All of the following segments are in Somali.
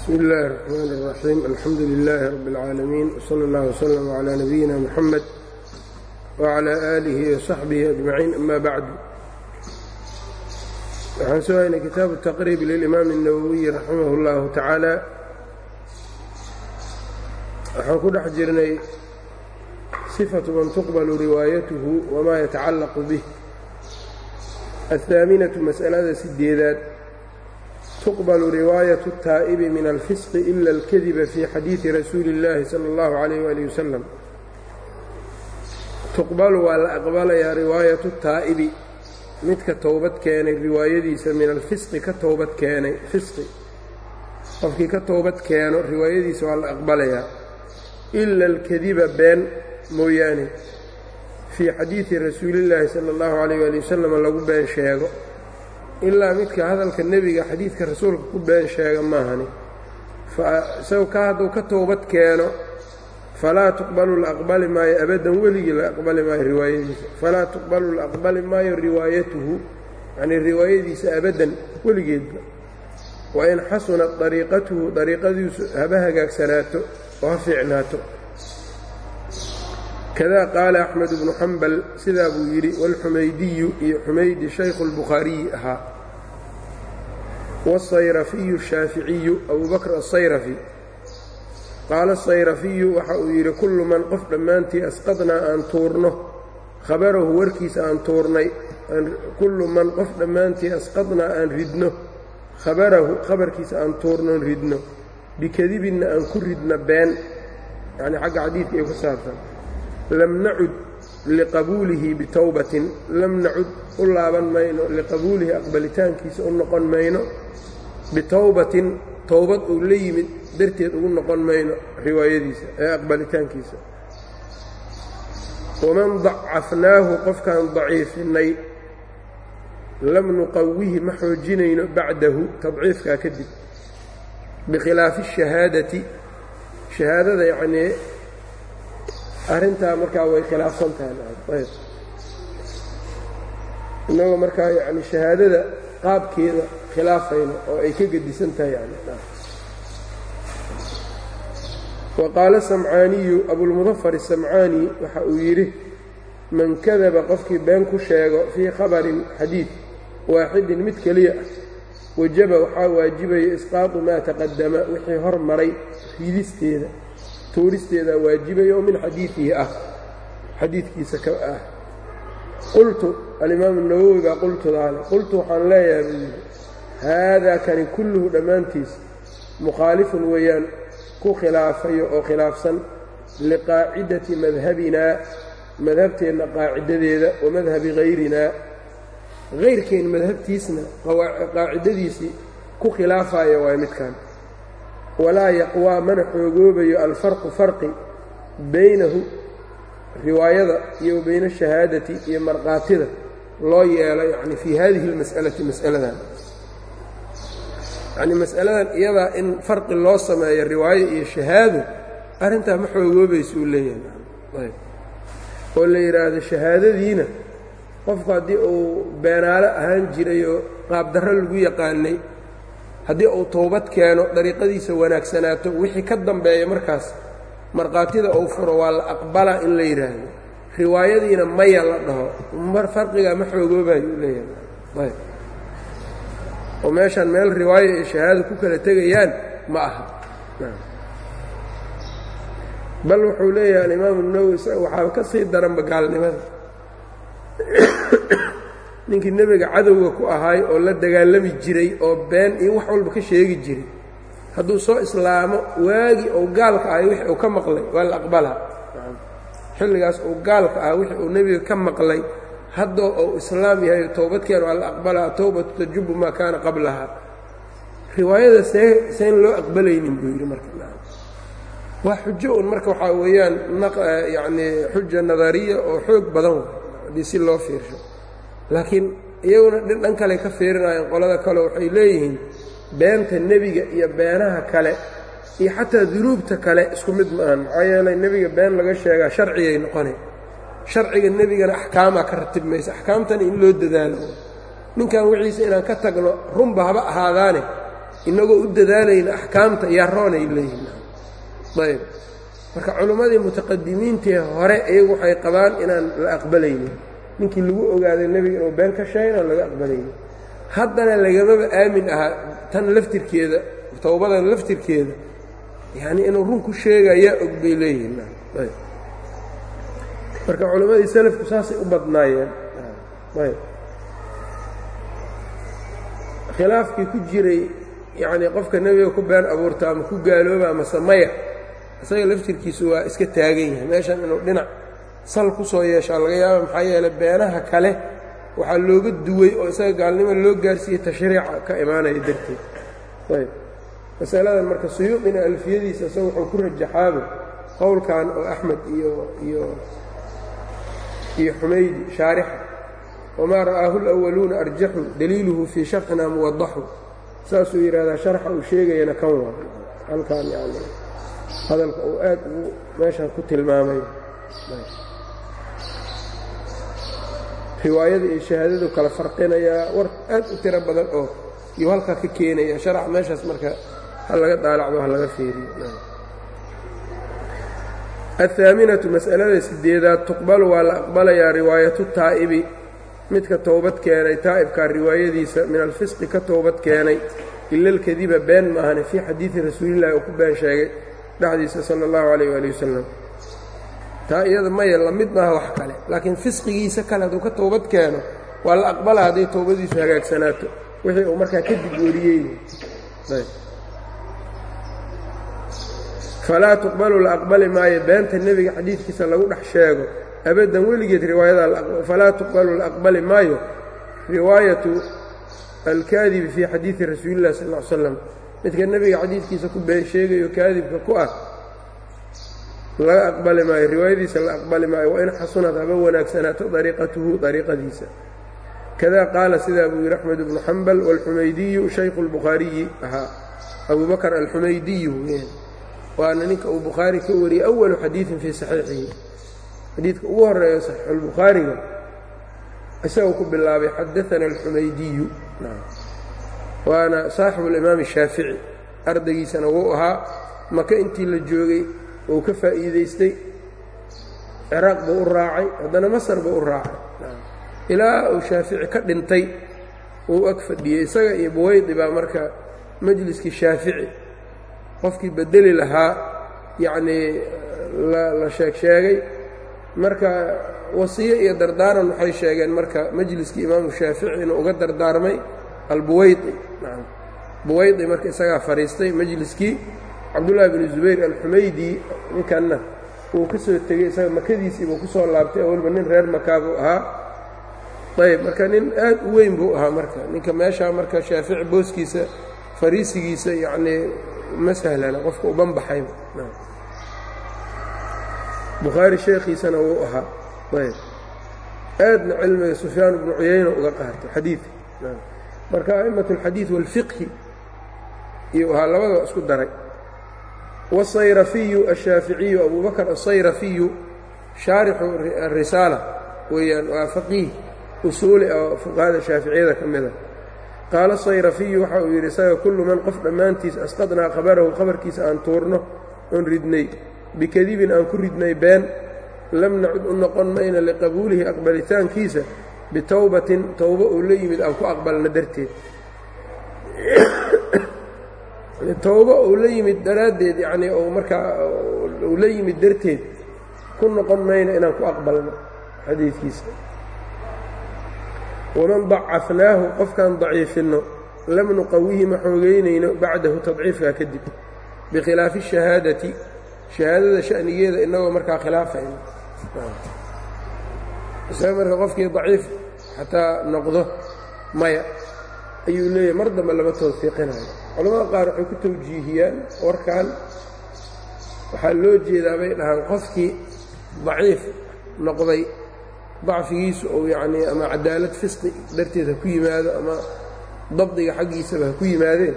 bsmi اllahi الرحmn الرaxيim alxamdu لilaahi rab اlcaalamiin wslى اllah wslm عlى nabiyina mxamed wعlى آlihi وصaxbihi أجmaciin ama bacdu waxaan soo haynay kitaabu الtaqrib lilimaam الnawowiyi raximah اllahu tacaala waxaan ku dhex jirnay صifaة man tuqblu riwaayatuhu wma yatacalaqu bih aلhaaminaةu masأalada sideedaad tuqblu riwaayaة الtaa'ibi min alfisqi ila اlkadiba fii xadiidi rasuuli اllahi salى اllahu عalayh wali wasalam tuqbalu waa la aqbalayaa riwaayatu taa'ibi midka towbad keenay riwaayadiisa min alfisqi ka towbad keenay fisqi qofkii ka towbad keeno riwaayadiisa waa la aqbalayaa ila alkadiba been mooyaane fii xadiidi rasuulillaahi sala اllahu calayh ali wasalam lagu been sheego ilaa midka hadalka nebiga xadiidka rasuulka ku been sheega maahani. Isago ka hadduu ka towbad keeno falaa tuqbalu la aqbali maayo abaddan weligii la aqbali maayo riwaayadiisa. Falaa tuqbalu la aqbali maayo riwaayatuhu yacnii riwaayadiisa abaddan weligeedba. Wa in xasunat dariiqatuhu dariiqadiisu haba hagaagsanaato oo ha fiicnaato kada qaala axmed bnu xambal sidaa buu yidhi wاlxumaydiyu iyo xumaydi shaykhu اlbukhaariyi ahaa wالsayrafiyu الshaaficiyu abu bakr aلsayrafi qaala الsayrafiyu waxa uu yidhi kullu man qof dhammaantii asqadnaa aan tuurno khabarahu warkiisa aan tuurnay kullu man qof dhammaantii asqadnaa aan ridno khabarahu khabarkiisa aan tuurnoon ridno bikadibinna aan ku ridno been yacnii xagga xadiidka ay ku saabsan lam nacud liqabuulihi bitowbatin lam nacud u laaban mayno liqabuulihi aqbalitaankiisa u noqon mayno bitowbatin towbad uu la yimid darteed ugu noqon mayno riwaayadiisa ee aqbalitaankiisa. Waman dacafnaahu qofkaan daciifinay lam nuqawihi ma xoojinayno bacdahu tadciifkaa kadib bikhilaafi shahaadati shahaadada yacnii arrintaa markaa way khilaafsan tahay innagoo markaa yani shahaadada qaabkeeda khilaafayno oo ay ka gedisan tahay yani wa qaala samcaaniyu abulmudafar isamcaani waxa uu yidhi man kadaba qofkii been ku sheego fii khabarin xadiid waaxidin mid keliya ah wajaba waxaa waajibaya isqaatu maa taqadama wixii hor maray ridisteeda tuuristeedaa waajibaya oo min xadiidihi ah. Xadiidkiisa ka ah. Qultu alimaamu nawowi baa qultudaale qultu waxaan leeyahay haadaa kani kulluhu dhammaantiis mukhaalifun weeyaan ku khilaafayo oo khilaafsan liqaacidati madhabinaa madhabteenna qaacidadeeda wa madhabi hayrinaa hayrkeen madhabtiisna qaacidadiisii ku khilaafaya waay midkan walaa yaqwaa mana xoogoobayo alfarqu farqi baynahu riwaayada iyo bayna shahaadati iyo markhaatida loo yeelo yacni fii hadihi اlmas'alati mas'aladan. Yacnii mas'aladan iyadaa in farqi loo sameeyo riwaayo iyo shahaado arrintaa ma xoogoobaysa uu leeyahay. Oo la yidhaahdo shahaadadiina qofku haddii uu beenaalo ahaan jiray oo qaabdarro lagu yaqaanay haddii uu towbad keeno dariiqadiisa wanaagsanaato wixii ka dambeeya markaas markhaatida uu furo waa la aqbalaa in la yidhaahdo riwaayadiina maya la dhaho. Farqigaa ma xoogoobayo uu leeyahay. Oo meeshaan meel riwaayo ay shahaado ku kala tegayaan ma aha. Bal wuxuu leeyahay alimaamu nawowi waxaa ka sii daranba gaalnimada ninkii nebiga cadowga ku ahaay oo la dagaalami jiray oo been iyo wax walba ka sheegi jiray hadduu soo islaamo waagii uu gaalka ahay wixii uu ka maqlay waa la aqbalaa. Xilligaas uu gaalka ah wixii uu nebiga ka maqlay haddoo uu islaam yahay towbadkeen waa la aqbalaa towbatu tajubu maa kaana qablaha riwaayada see seen loo aqbalaynin buu yidhi marka. Waa xujo un marka waxaa weeyaan yacnii xuja nadariya oo xoog badan haddii si loo fiirsho laakiin iyaguna dhan kale ka fiirinayaan qolada kale waxay leeyihiin beenta nebiga iyo beenaha kale iyo xataa dunuubta kale isku mid ma ahan. Maxaa yeelay nebiga been laga sheegaa sharcigay noqonay. Sharciga nebigana axkaamaa ka ratib maysa. Axkaamtana in loo dadaalo. Ninkan wixiisa inaan ka tagno runba haba ahaadaane. Inagoo u dadaalayna axkaamta yaa roonay leeyihiin ayb marka culimmadii mutaqadimiintii hore iyagu waxay qabaan inaan la aqbalaynin ninkii lagu ogaaday nebiga inuu been ka sheegay inaan laga aqbalaynin haddana lagamaba aamin ahaa tan laftirkeeda towbadan laftirkeeda yacnii inuu run ku sheegayaa og bay leeyihiin marka culimmadii salafku saasay u badnaayeen. Khilaafkii ku jiray yacnii qofka nebiga ku been abuurta ama ku gaalooba ama samaya isaga laftirkiisu waa iska taagan yahay. Meeshan inuu dhinac sal ku soo yeeshaa laga yaaba maxaa yeeley beenaha kale waxaa looga duway oo isaga gaalnimo loo gaarsiiyey tashriica ka imaanaya darteed. Ayb. Masaladan marka suyuudina alfiyadiisa isaga wuxuu ku rajaxaaba qowlkan oo axmed iyo iyo iyo xumaydi shaarixa. Wamaa ra'aahu اlأwaluuna arjaxu daliiluhu fii sharxina muwadaxu saasuu yidhahdaa sharxa uu sheegayana kan waa. Halkan yani hadalka uu aad ugu meeshan ku tilmaamay riwaayada iyo shahaadadu kala farqinayaa war aad u tiro badan oo iyo halkaa ka keenaya. Sharax meeshaas marka ha laga daalacdo ha laga fiiriyo. Athaaminatu mas'alada sideedaad tuqbalu waa la aqbalayaa riwaayatu taa'ibi. Midka towbad keenay taa'ibkaa riwaayadiisa min alfisqi ka towbad keenay ila alkadiba been maahane fii xadiidi rasuulillaahi uu ku been sheegay dhexdiisa sala allahu calayh waali wasalam taa iyada maya la mid maaha wax kale. Laakiin fisqigiisa kale hadduu ka towbad keeno waa la aqbala hadday towbadiisu hagaagsanaato. Wixii uu markaa kadib wariyey. Falaa tuqbalu la aqbali maayo beenta nebiga xadiidkiisa lagu dhex sheego. Abaddan weligeed riwaayada falaa tuqbalu la aqbali maayo riwaayatu alkaadibi fii xadiidi rasuulillahi sal ll slam midka nebiga xadiidkiisa ku been sheegayo kaadibka ku ah laga aqbali maayo riwaayadiisa la aqbali maayo wain xasunad wanaagsanaato dariiqatuhu dariiqadiisa. Kada qaala sidaa buu yidhi axmed bnu xambal waalxumaydiyu shaykhu lbukhaariyi ahaa abu bakr alxumaydiyu waana ninka uu bukhaari ka wariyey awalu xadiidin fii saxiixihi. Xadiidka ugu horeeyo saxiixulbukhaariga isagoo ku bilaabay xadaana alxumaydiyu waana saaxibu alimaam shaafici ardaygiisana wuu ahaa maka intii la joogay uu ka faa'iidaystay ciraaq buu u raacay haddana masar buu u raacay. Ilaa uu shaafici ka dhintay uu ag fadhiyey isaga iyo buweydi baa marka majliskii shaafici qofkii bedeli lahaa yacnii la sheeg sheegay. Marka wasiyo iyo dardaaran waxay sheegeen marka majliskii imaamu shaafici inuu uga dardaarmay albuweydi buweydi marka isagaa fadhiistay majliskii cabdullaahi binu zubayr alxumaydi ninkanna wuu ka soo tegey isaga makadiisii buu ku soo laabtay awalba nin reer makaa buu ahaa. Ayb marka nin aad u weyn buu ahaa marka. Ninka meeshaa marka shaafici booskiisa fariisigiisa yacnii ma sahlana qofka u banbaxay. Bukhaari sheekhiisana wuu ahaa. Ayb aadna cilmiga sufyaan bnu cuyayna uga qaatay xadiidka marka a'immat اlxadiid wاlfiqhi iyuu ahaa labadaba isku daray wالsayrafiyu الshaaficiyu abu bakr الsayrafiyu shaarixu الrisaala weeyaan waa faqiih usuuli oo fuqahada shaaficiyada ka mida qaala sayrafiyu waxa uu yidhi isaga kullu man qof dhammaantiis asqadnaa khabarahu khabarkiisa aan tuurno oon ridnay bikadibin aan ku ridnay been lam nacud u noqon mayna liqabuulihi aqbalitaankiisa bitowbatin towbo uu la yimid aan ku aqbalna darteed towbo uu la yimid daraaddeed yacnii uu markaa uu la yimid darteed ku noqon mayna inaan ku aqbalno xadiidkiisa. Waman dacafnaahu qofkaan daciifinno lam nuqawihi ma xoogeynayno bacdahu tadciifkaa kadib bikhilaafi shahaadati shahaadada shanigeeda inagoo markaa khilaafayno isaga marka qofkii daciif xataa noqdo maya ayuu leeyahay mar dambe lama tawfiiqinayo. Culamada qaar waxay ku tawjiihiyaan warkan waxaa loo jeedaa bay dhahaan qofkii daciif noqday dacfigiisu ou yacnii ama cadaalad fisqi darteed ha ku yimaado ama dabdiga xaggiisaba ha ku yimaadeen.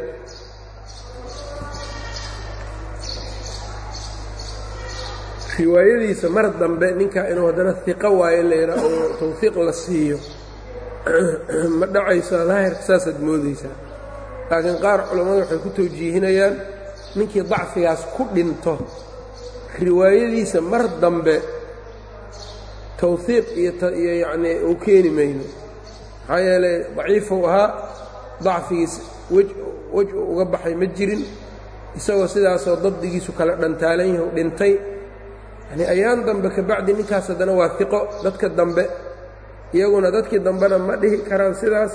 Riwaayadiisa mar dambe ninkaa inuu haddana hiqo waayo layidhaa oo tawfiiq la siiyo ma dhacayso daahirka saasaad moodaysaa. Laakiin qaar culammadu waxay ku tawjiihinayaan ninkii dacfigaas ku dhinto riwaayadiisa mar dambe tawhiiq iyo yacnii uu keeni mayno. Maxaa yeelay daciifuu ahaa dacfigiis wej wej uga baxay ma jirin isagoo sidaasoo dabdigiisu kala dhantaalan yahu dhintay. Yanii ayaan dambe kabacdi ninkaas haddana waa iqo dadka dambe iyaguna dadkii dambena ma dhihi karaan sidaas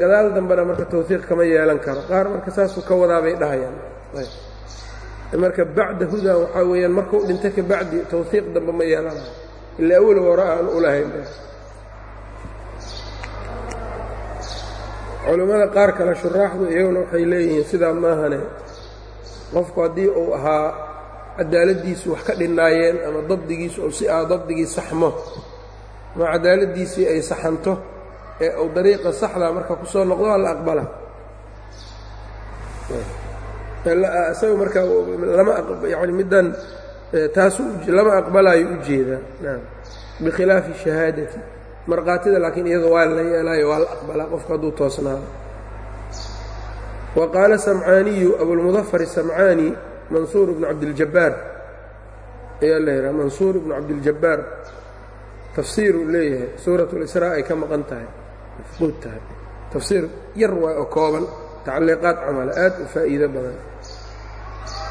gadaal dambena marka tawhiiq kama yeelan karo. Qaar marka saasuu ka wadaa bay dhahayaan marka bacda hudan waxaa weeyaan markuu dhinta ka bacdi tawhiiq dambe ma yeelanayo ilaa awel hore aan u lahayn. Culammada qaar kale shuraaxdu iyaguna waxay leeyihiin sidaa maahane qofku haddii uu ahaa cadaaladdiisu wax ka dhinnaayeen ama dabdigiisu uu si ah dabdigii saxmo ama cadaaladdiisii ay saxanto ee uu dariiqa saxdaa marka ku soo noqdo waa la aqbala isaga marka lama yani middan taasu lama aqbalaayo u naam. Bikhilaafi shahaadati. Markhaatida laakiin iyada waa la yeelaayo waa la aqbalaa qofku hadduu toosnaado. Wa qaala samcaaniyu abulmudafar samcaani mansuur ibnu cabdiljabaar ayaa la yidhaha mansuur ibnu cabdiljabaar tafsiiruu leeyahay suuratulisraa ay ka maqan tahay mafquud tahay. Tafsiir yar waay oo kooban tacliiqaad camala aad u faa'iido badan.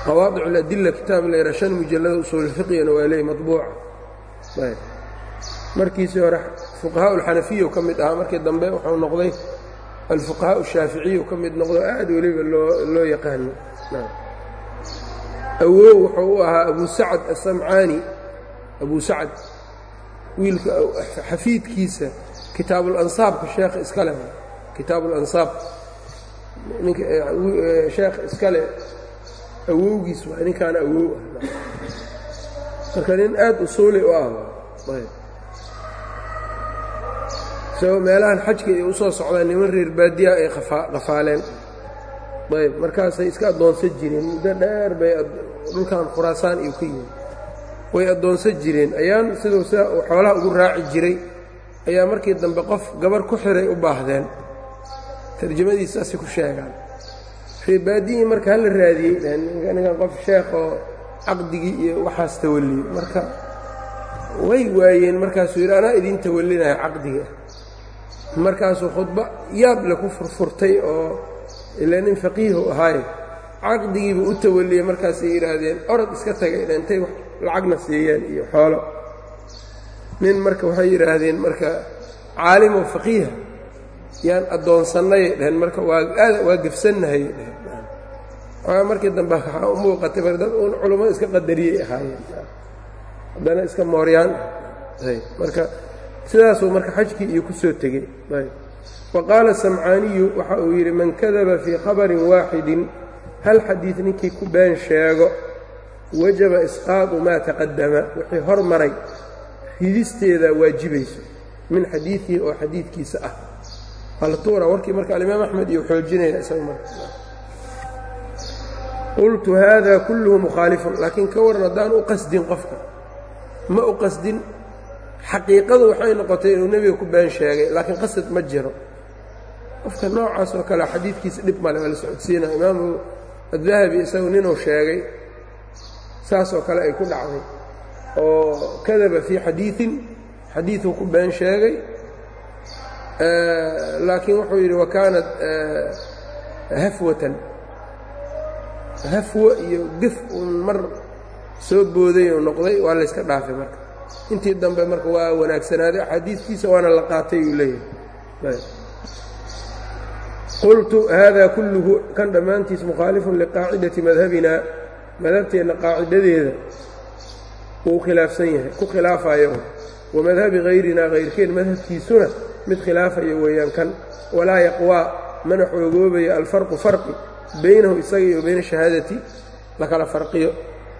Qawaadic aladilla kitaab leyra shan mujallada usuulfiqigana waa leeyahy maطbuuca ayb. Markiisii hore fuqahaa ulxanafiya ka mid ahaa markii dambe wuxuu noqday alfuqahaa ushaaficiyu ka mid noqdo aad weliba ooloo yaqaano awoow wuxuu u ahaa abu sacad asamcaani abu sacad wiilka xafiidkiisa kitaab اlansaabka sheekha iska leh. Kitaab اlansaab ninka sheekh iska leh awowgiis waa ninkaana awow ah. Marka nin aad usuuli u ah isagoo meelahan xajka ay u soo socdaan niman reer baadiya ay qafaaleen ayb markaasay iska addoonsan jireen muddo dheer bay dhulkan khuraasaan iyo ka yihiin way addoonsan jireen. Ayaan siduu sida uu xoolaha ugu raaci jiray. Ayaa markii dambe qof gabar ku xiray u baahdeen. Tarjamadiisaasi ku sheegaan. Reebaadiyii marka hala raadiyey ninkan qof sheekh oo caqdigii iyo waxaas tawaliyey marka way waayeen markaasuu yidhi anaa idiin tawalinayo caqdiga. Markaasuu khudba yaab le ku furfurtay oo ilaa nin faqiihu ahaaye caqdigiibuu u tawaliyey markaasay yidhaahdeen. Orod iska tagay dhintay lacagna siiyeen iyo xoolo. Nin marka waxay yidhaahdeen marka caalimo faqiiha yaan addoonsannayay dheheen marka waa gefsannahay dheheen markii dambe waxaa u muuqatay mar dad uun culummada iska qadariyey ahaayeen. Haddana iska mooryaan marka sidaasuu marka xajkii iyo ku soo tegey. Wa qaala samcaaniyu waxa uu yidhi man kadaba fii khabarin waaxidin hal xadiid ninkii ku been sheego wajaba isqaadu maa taqadama wixii hor maray ridisteeda waajibayso min xadiidihi oo xadiidkiisa ah. Altuura warkii marka alimaam axmed iyo xoojinaya isaga marka. Qultu hada kulluhu mukhaalifun. Laakiin ka waran haddaan u qasdin qofka. Ma u qasdin xaqiiqadu waxay noqotay inuu nebiga ku been sheegay laakiin qasad ma jiro. Qofka noocaas oo kale xadiidkiisa dhib male waa la socodsiinaya. Imaamu adahabi isagu ninuu sheegay saas oo kale ay ku dhacday oo kadaba fii xadiiin xadiiduu ku been sheegay laakiin wuxuu yidhi wa kaanat hafwatan. Hafwo iyo gef uun mar soo booday uu noqday waa layska dhaafay marka. Intii dambe marka waa wanaagsanaaday axaadiistiisa waana la qaatay uu leeyahay. Qultu hada kulluhu kan dhammaantiis mukhaalifun liqaacidati madhabina madhabteenna qaacidadeeda wuu khilaafsan yahay ku khilaafayo. Wa madhabi hayrinaa hayrkeen madhabkiisuna mid khilaafayo weeyaan kan. Walaa yaqwaa mana xoogoobayo alfarqu farqi baynahu isaga iyo bayna shahaadati lakala farqiyo.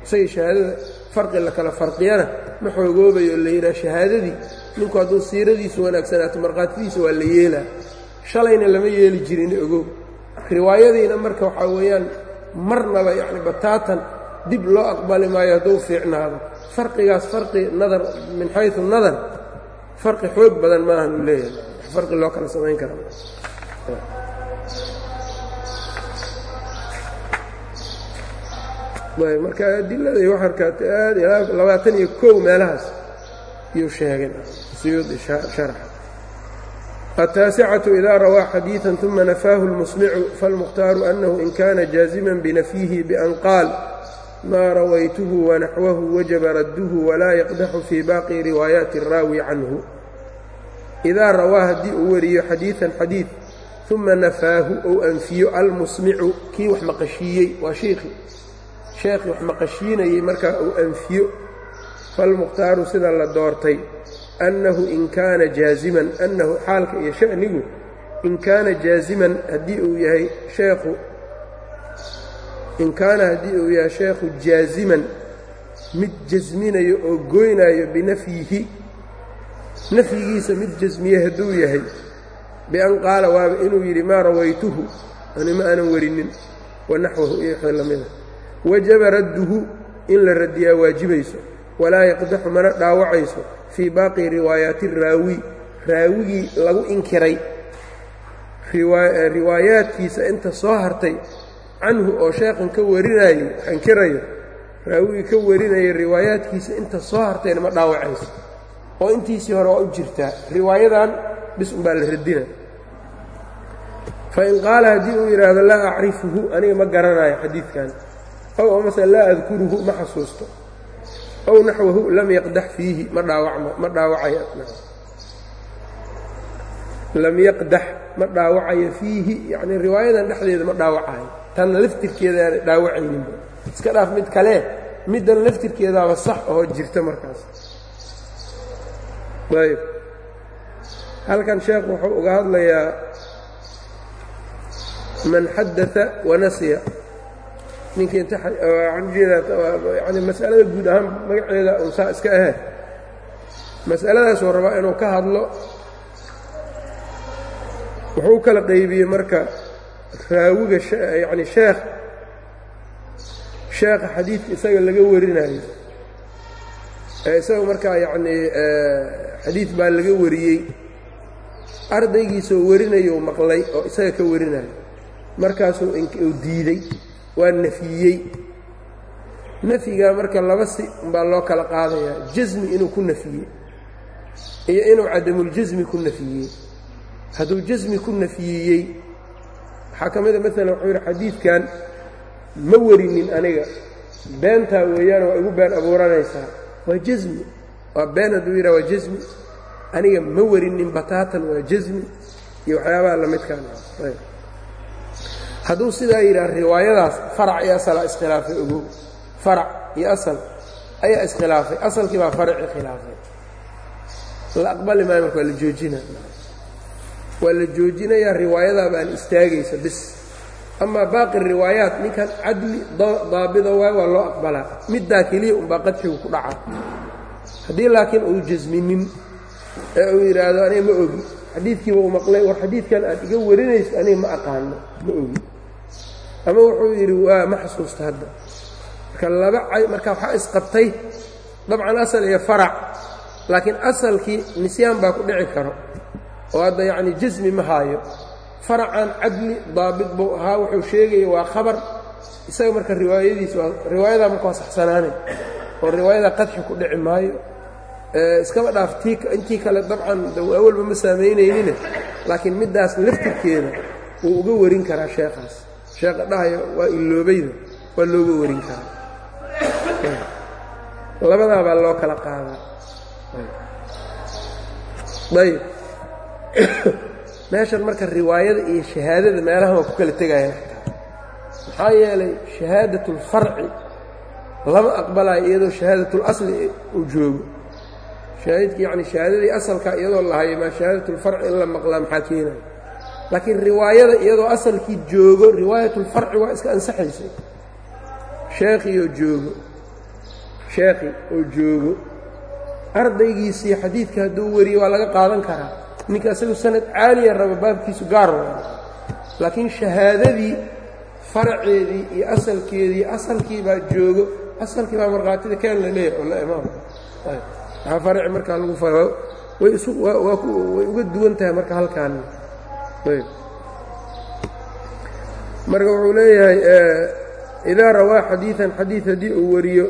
Isagii shahaadada farqi lakala farqiyana ma xoogoobayo la yidhaha shahaadadii. Ninku hadduu siiradiisu wanaagsanaato markhaatidiisa waa la yeelaa. Shalayna lama yeeli jirin ogow. Riwaayadiina marka waxaa weeyaan marnaba yacni bataatan dib loo aqbali maayo hadduu fiicnaado. Farqigaas farqi nadar min xaysu nadar farqi xoog badan maaha uu leeyahay. Farqi loo kala samayn kara marka adilada iyo waxarkaata aad labaatan iyo kow meelahaas iyuu sheegay suyuudi sharaxa ataasicatu ida rawaa xadiidan uma nafaahu lmusmicu falmukhtaaru annahu in kana jaaziman binafyihi bian qaal maa rawaytuhu wanaxwahu wajaba radduhu walaa yaqdaxu fii baaqi riwaayaati araawi canhu idaa rawaa haddii uu weriyo xadiidan xadiid uma nafaahu ou anfiyo almusmicu kii wax maqashiiyey waa shiikhii sheekhii wax maqashiinayey markaa uu anfiyo falmukhtaaru sida la doortay annahu in kaana jaaziman annahu xaalka iyo sha'nigu in kaana jaaziman haddii uu yahay sheekhu in kaana haddii uu yahay sheekhu jaaziman mid jasminayo oo goynayo binafyihi nafyigiisa mid jasmiye hadduu yahay bian qaala waaba inuu yidhi maa rawaytuhu ani ma aanan warinin wanaxwahu iyo wxii lamida wajaba radduhu in la radiyaa waajibayso walaa yaqdaxu mana dhaawacayso fii baaqi riwaayaati raawi. Raawigii lagu inkiray riwaayaadkiisa inta soo hartay canhu oo sheekhan ka warinayo inkirayo raawigii ka warinaya riwaayaadkiisa inta soo hartayna ma dhaawacayso. Oo intiisii hore waa u jirtaa. Riwaayadan bis unbaa la radina fain qaala haddii uu yidhaahdo laa acrifuhu aniga ma garanayo xadiidkan. Ow amase laa adkuruhu ma xasuusto ow naxwahu lam yaqdax fiihi ma dhaawacmo ma dhaawacayo lam yaqdax ma dhaawacayo fiihi yacnii riwaayadan dhexdeeda ma dhaawacayo. Tanna laftirkeeda aana dhaawacayninba. Iska dhaaf mid kale middan laftirkeedaaba sax oo jirta markaas. Ayb halkan sheekh wuxuu uga hadlayaa man xadaa wanasiya ninkii guud ahaan magaceeda un saa iska ahe mas'aladaasuu rabaa inuu ka hadlo wuxuu kala qaybiyey marka raawiga yani sheekh sheekha xadiidka isaga laga warinayo. Ee isaga markaa yacnii xadiid baa laga wariyey. Ardaygiisoo warinayo maqlay oo isaga ka warinayo. Markaasuu uu waa nafiyey. Nafyigaa marka laba si umbaa loo kala qaadayaa. Jasmi inuu ku nafiyey. Iyo inuu cadamuljasmi ku nafiyey. Hadduu jasmi ku nafiyiyey waxaa ka mida maalan wuxuu yidhi xadiidkan ma warinin aniga. Beentaa weeyaan waa igu been abuuranaysaa. Waa jasmi waa been hadduu yidhaha waa jasmi aniga ma warinin bataatan waa jasmi iyo waxyaabaha lamidkaan hadduu sidaa yidhaha riwaayadaas farac iyo asalaa iskhilaafay ogow. Farac iyo asal ayaa iskhilaafay. Asalkii baa faracii khilaafay. La aqbali maayo marka waa la joojinaa waa la joojinayaa riwaayadaa baan istaagaysa bis. Amaa baaqi riwaayaat ninkan cadli daabida waay waa loo aqbalaa. Middaa keliya unbaa qadxigu ku dhaca. Haddii laakiin uu jasminin ee uu yidhaahdo aniga ma ogi. Xadiidkiiba uu maqlay war xadiidkan aad iga warinayso aniga ma aqaano. Ma ogi ama wuxuu yidhi waa ma xasuusta hadda. Marka laba marka waxaa isqabtay dabcan asal iyo farac laakiin asalkii nisyaan baa ku dhici karo. Oo hadda yacni jasmi ma haayo. Faracan cadli daabit buu ahaa wuxuu sheegaya waa khabar. Isaga marka riwaayadiis waa riwaayadaa marka waa saxsanaanay oo riwaayada qadxi ku dhici maayo. Iskaba dhaaf tii intii kale dabcan awalba ma saamaynaynin laakiin middaas laftirkeeda wuu uga warin karaa sheekhaas sheekha dhahayo waa iloobayda waa looga warin karaa. Labadaa baa loo kala qaadaa. Ayb meeshan marka riwaayada iyo shahaadada meelahan waa ku kala tegayaan maxaa yeelay shahaadatlfarci lama aqbalayo iyadoo shahaadatul-asli uu joogo. Yacni shahaadadii asalka iyadoo lahayo maa shahaadatlfarci in la maqlaa maxaa keenaya laakiin riwaayada iyadoo asalkii joogo riwaayatulfarci waa iska ansaxaysay. Sheekhioo joogo. Sheekhi oo joogo. Ardaygiisii xadiidka hadduu wariyo waa laga qaadan karaa. Ninka isagu sanad caaliya raba baabkiisu gaar waa laakiin shahaadadii faraceedii iyo asalkeedii asalkii baa joogo asalkii baa markhaatida keen la leeyahy oo la imaam. Waxaa faraci markaa lagu way uga duwan tahay marka halkaan. ayb marka wuxuu leeyahay idaa rawaa xadiidan xadiid haddii uu wariyo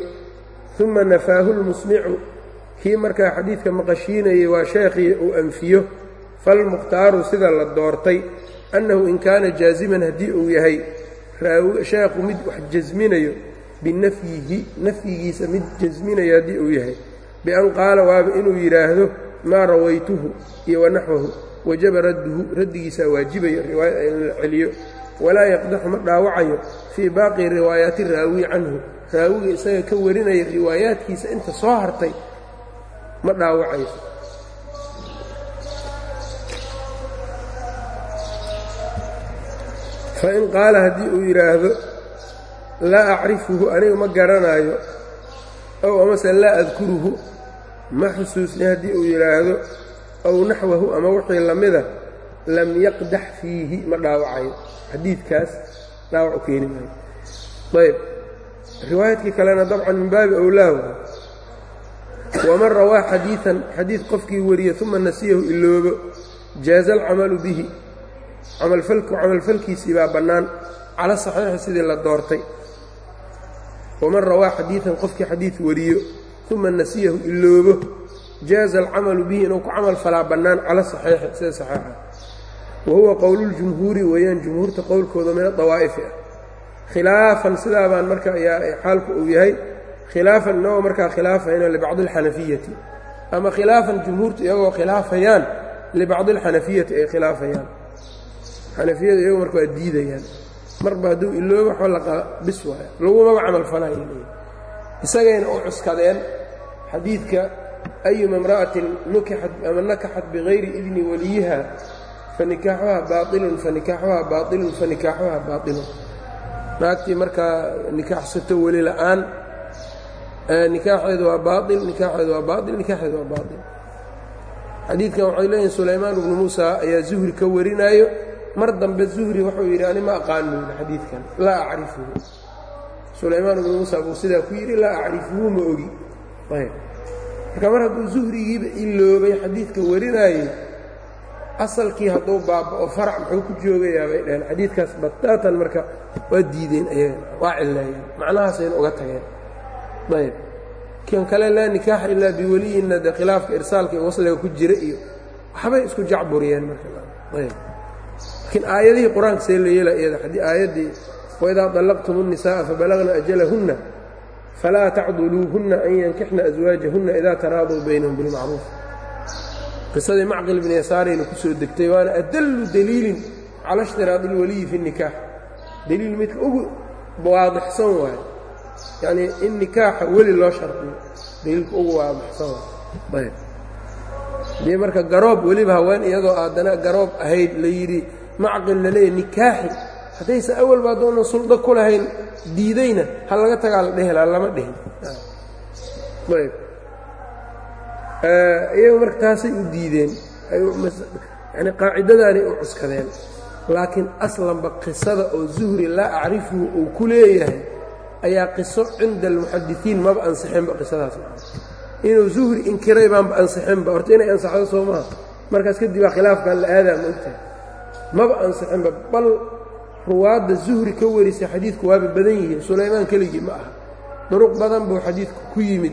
uma nafaahu lmusmicu kii markaa xadiidka maqashiinayay waa sheekhii uu anfiyo. Falmukhtaaru sida la doortay annahu in kaana jaaziman haddii uu yahay sheekhu mid wax jasminayo binafyihi nafyigiisa mid jasminayo haddii uu yahay. Bian qaala waaba inuu yidhaahdo maa rawaytuhu iyo wanaxwahu wajaba radduhu raddigiisaa waajibayo riwaayada in la celiyo walaa yaqdaxu ma dhaawacayo fii baaqi riwaayaati raawi canhu. Raawiga isaga ka warinaya riwaayaadkiisa inta soo hartay ma dhaawacayso fain qaala haddii uu yidhaahdo laa acrifuhu aniga ma garanaayo ow amase laa adkuruhu ma xusuusni haddii uu yidhaahdo ow naxwahu ama wixii lamida lam yaqdax fiihi ma dhaawacayo xadiidkaas dhaawac u keeni maayo. Ayb riwaayadkii kalena dabcan min baabi owlaahu waman rawaa xadiidan xadiid qofkii wariye uma nasiyahu iloobo jaaza alcamalu bihi. Camalfalku camalfalkiisii baa bannaan. Cala saxiixi sidii la doortay. Waman rawaa xadiidan qofkii xadiid wariyo uma nasiyahu iloobo jaaza alcamalu bihi inuu ku camal falaa bannaan cala saxiixi sida saxiixa wa huwa qowluljumhuuri weeyaan jumhuurta qowlkooda min adawaa'ifi ah khilaafan sidaa baan marka ayaa xaalku uu yahay khilaafan inagoo markaa khilaafayna libacdi alxanafiyati ama khilaafan jumhuurtu iyagoo khilaafayaan libacdi alxanafiyati ay khilaafayaan xanafiyadu iyagu marka waa diidayaan marba hadduu iloobo waxba laqa bis waaya lagumaba camal falaya isagayna u cuskadeen xadiidka ayuma imra'atin nukixat ama nakaxat bigayri idni waliyiha fanikaaxuha baailun fanikaaxuha baailun fanikaaxuha baailun naagtii markaa nikaaxsato weli la'aan nikaaxeedu waa baail nikaaxeedu waa baail nikaaxeedu waa baail xadiidkan waxay leeyihiin sulaymaan ibnu muusa ayaa zuhri ka warinaayo mar dambe zuhri wuxuu yidhi ani ma aqaano xadiidkan laa acrifuhu sulaymaan ibnu muusa buu sidaa ku yidhi laa acrifuhu ma ogi ayb marka mar hadduu zuhrigiiba iloobay xadiidka warinaayey asalkii hadduu baaba'o farac muxuu ku joogayaa bay dhaheen xadiidkaas bataatan marka waa diideen ayaga waa cillaayeen macnahaasayna uga tageen ayb kan kale laa nikaaxa ilaa biweliyinna de khilaafka irsaalka iyo wasliga ku jira iyo waxbay isku jacburiyeen markaayb laakiin aayadihii qur-aanka see la yeela iyada aayaddii waidaa طallaqtum الnisaءa fabalagna ajalahunna falaa tacduluuhunna an yankixna aswaajahunna idaa taraaduu baynahum bilmacruuf qisadii macqil bni yasaarayna ku soo degtay waana adallu deliilin cala ishtiraadi ilwaliyi fi nikaax deliil midka ugu waadixsan waaye yacnii in nikaaxa weli loo shardiyo deliilka ugu waadixsan waaye ayb dee marka garoob weliba haween iyadoo aadana garoob ahayd la yidhi macqil laleeyahy nikaaxi haddaysa awalba addoonan suldo ku lahayn diidayna ha laga tagaa la dhehelaa lama dhihin ayb iyagu marka taasay u diideen yani qaacidadaanay u cuskadeen. Laakiin aslanba qisada oo zuhri laa acrifuhu uu ku leeyahay ayaa qiso cinda almuxadisiin maba ansixinba qisadaas inuu zuhri inkiray baanba ansixinba horta inay ansaxdo soo maha markaas kadib baa khilaafkan la aadaa ma ogtahay. Maba ansixinba bal ruwaadda zuhri ka warisay xadiidku waaba badan yihiin. Sulaymaan keligii ma aha. Duruq badan buu xadiidku ku yimid.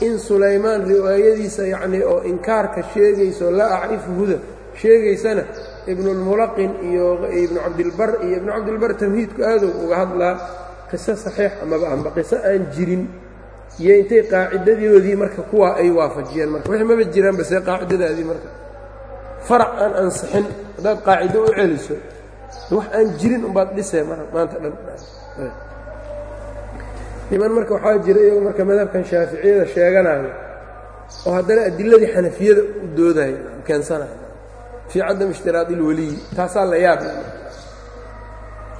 In sulaymaan riwaayadiisa yacnii oo inkaarka sheegayso laa acrifuhuda sheegaysana ibnulmulaqin iyo ibnu cabdilbar iyo ibnu cabdilbar tamhiidku aaduu uga hadlaa qiso saxiix amaba anba qiso aan jirin. Iyo intay qaacidadoodii marka kuwaa ay waafajiyeen marka. Wixii maba jiraanba see qaacidadaadii marka. Farac aan ansixin. Haddaad qaacido u celiso wax aan jirin umbaad dhisee mar maanta dhan. Niman marka waxaa jira iyagu marka madhabkan shaaficiyada sheeganayo oo haddana adiladii xanafiyada u doodayo keensanayo fii cadam ishtiraadi ilweliyi taasaa la yaab.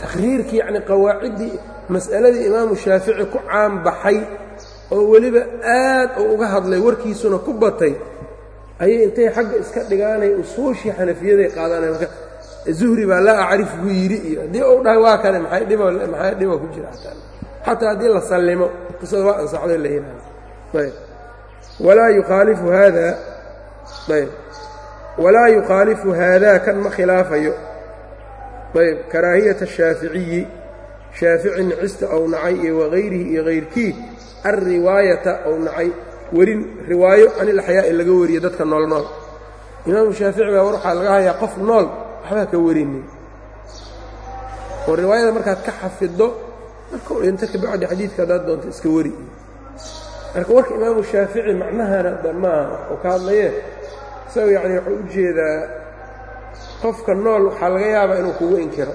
Takhriirkii yacni qawaaciddii mas'aladii imaamu shaafici ku caan baxay oo weliba aad uu uga hadlay warkiisuna ku batay ayay intay xagga iska dhigaanay usuushii xanafiyaday qaadanay marka zuhri baa laa acrifku yidhi iyo haddii uu dhahay waa kane maxay dhibo maxay dhibo ku jira xataa haddii la sallimo qisada waa ansaxday la yidhahdo ayb. Walaa yukhaalifu haada ayb. Walaa yukhaalifu haadaa kan ma khilaafayo. Ayb. Karaahiyata ashaaficiyi shaafici nicista ou nacay iyo wagayrihi iyo hayrkii alriwaayata ou nacay. Werin riwaayo canilaxyaa'i laga wariyo dadka nool nool imaamu shaafici baa war waxaa laga hayaa qof nool waxbaa ka warinin. Oo riwaayada markaad ka xafiddo marka u dhinto kabacdi xadiidka haddaad doonto iska weri marka warka imaamu shaafici macnahana da maaha oo ka hadlayee isaga yacni wuxuu u jeedaa qofka nool waxaa laga yaabaa inuu kugu inkiro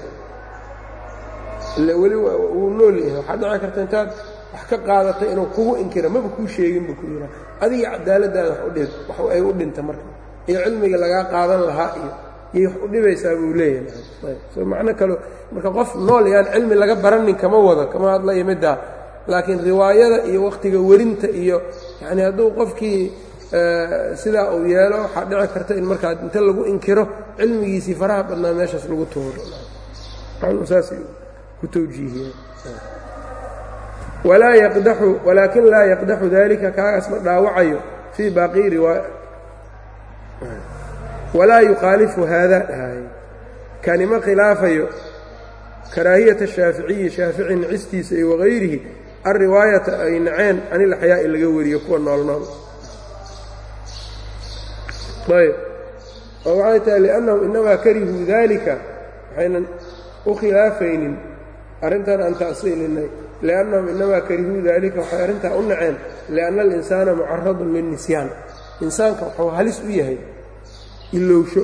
ille weli wuu nool yahay. Waxaa dhici karta intaad wax ka qaadatay inuu kugu inkiro maba kuu sheegin buu ku yihaa adiga cadaaladdaada wax udhi wax ay u dhinta marka. Iyo cilmiga lagaa qaadan lahaa iyo u dhibaysaa buu leeyahay. Macno kaleo marka qof nool yaan cilmi laga baranin kama wado kama hadlaya middaa laakiin riwaayada iyo wakhtiga werinta iyo yacni hadduu qofkii sidaa uu yeelo waxaa dhici karta in markaa inta lagu inkiro cilmigiisii faraha badnaa meeshaas lagu tuuro. Saas ku tawjiihiyeen walaakin laa yaqdaxu dalika kaagaas ma dhaawacayo fii baaqii riwaaya walaa yukhaalifu haada. Dhahay kani ma khilaafayo karaahiyata shaaficiyi shaafici nicistiisa iyo wagayrihi alriwaayata ay naceen can ilaxyaa'i laga wariyo kuwa noolnool. Ayb oo waxay tahay liannahum inamaa karihuu daalika waxaynan u khilaafaynin arrintan aan ta'siilinay. Liannahum inamaa karihuu daalika waxay arrintaa u naceen lianna alinsaana mucaradun lilnisyaan insaanka wuxuu halis u yahay ilowsho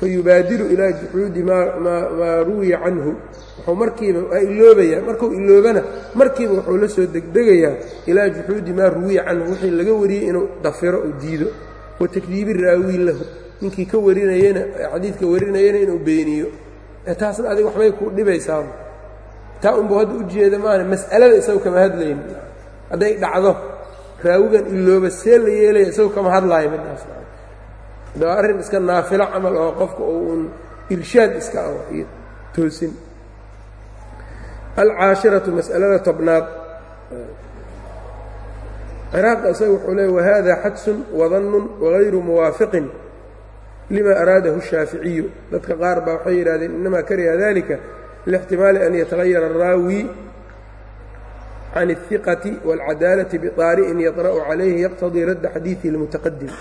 fayubaadiru ilaa juxuudi maa ruwiya canhu wuxuu markiiba waa iloobayaa markuu iloobana markiiba wuxuu la soo degdegayaa ilaa juxuudi maa ruwiya canhu wixii laga wariyey inuu dafiro uu diido. Wa takdiibi raawi lahu. Ninkii ka warinayena xadiidka warinayana inuu beeniyo. Taasna adiga waxbay ku dhibaysaa. Taa unbuu hadda u jeeda maana mas'alada isagu kama hadlayn hadday dhacdo raawigan ilooba see la yeelaya isagu kama hadlaayo midaas waa arrin iska naafilo camal oo qofka uun irshaad iska ah iyo toosin alcaashiratu mas'alada tobnaad ciraaq isaga wuxuu leey wahada xadsun wadannun wagayru muwaafiqin lima araadahu الshaaficiyu dadka qaar baa waxay yidhahdeen inamaa kariha dalika lاxtimaali an yatagayara الraawi can الثiqati wاlcadaalati biطaari'in yaطra'u calayhi yaqtadii radda xadiiثi اlmutaqadim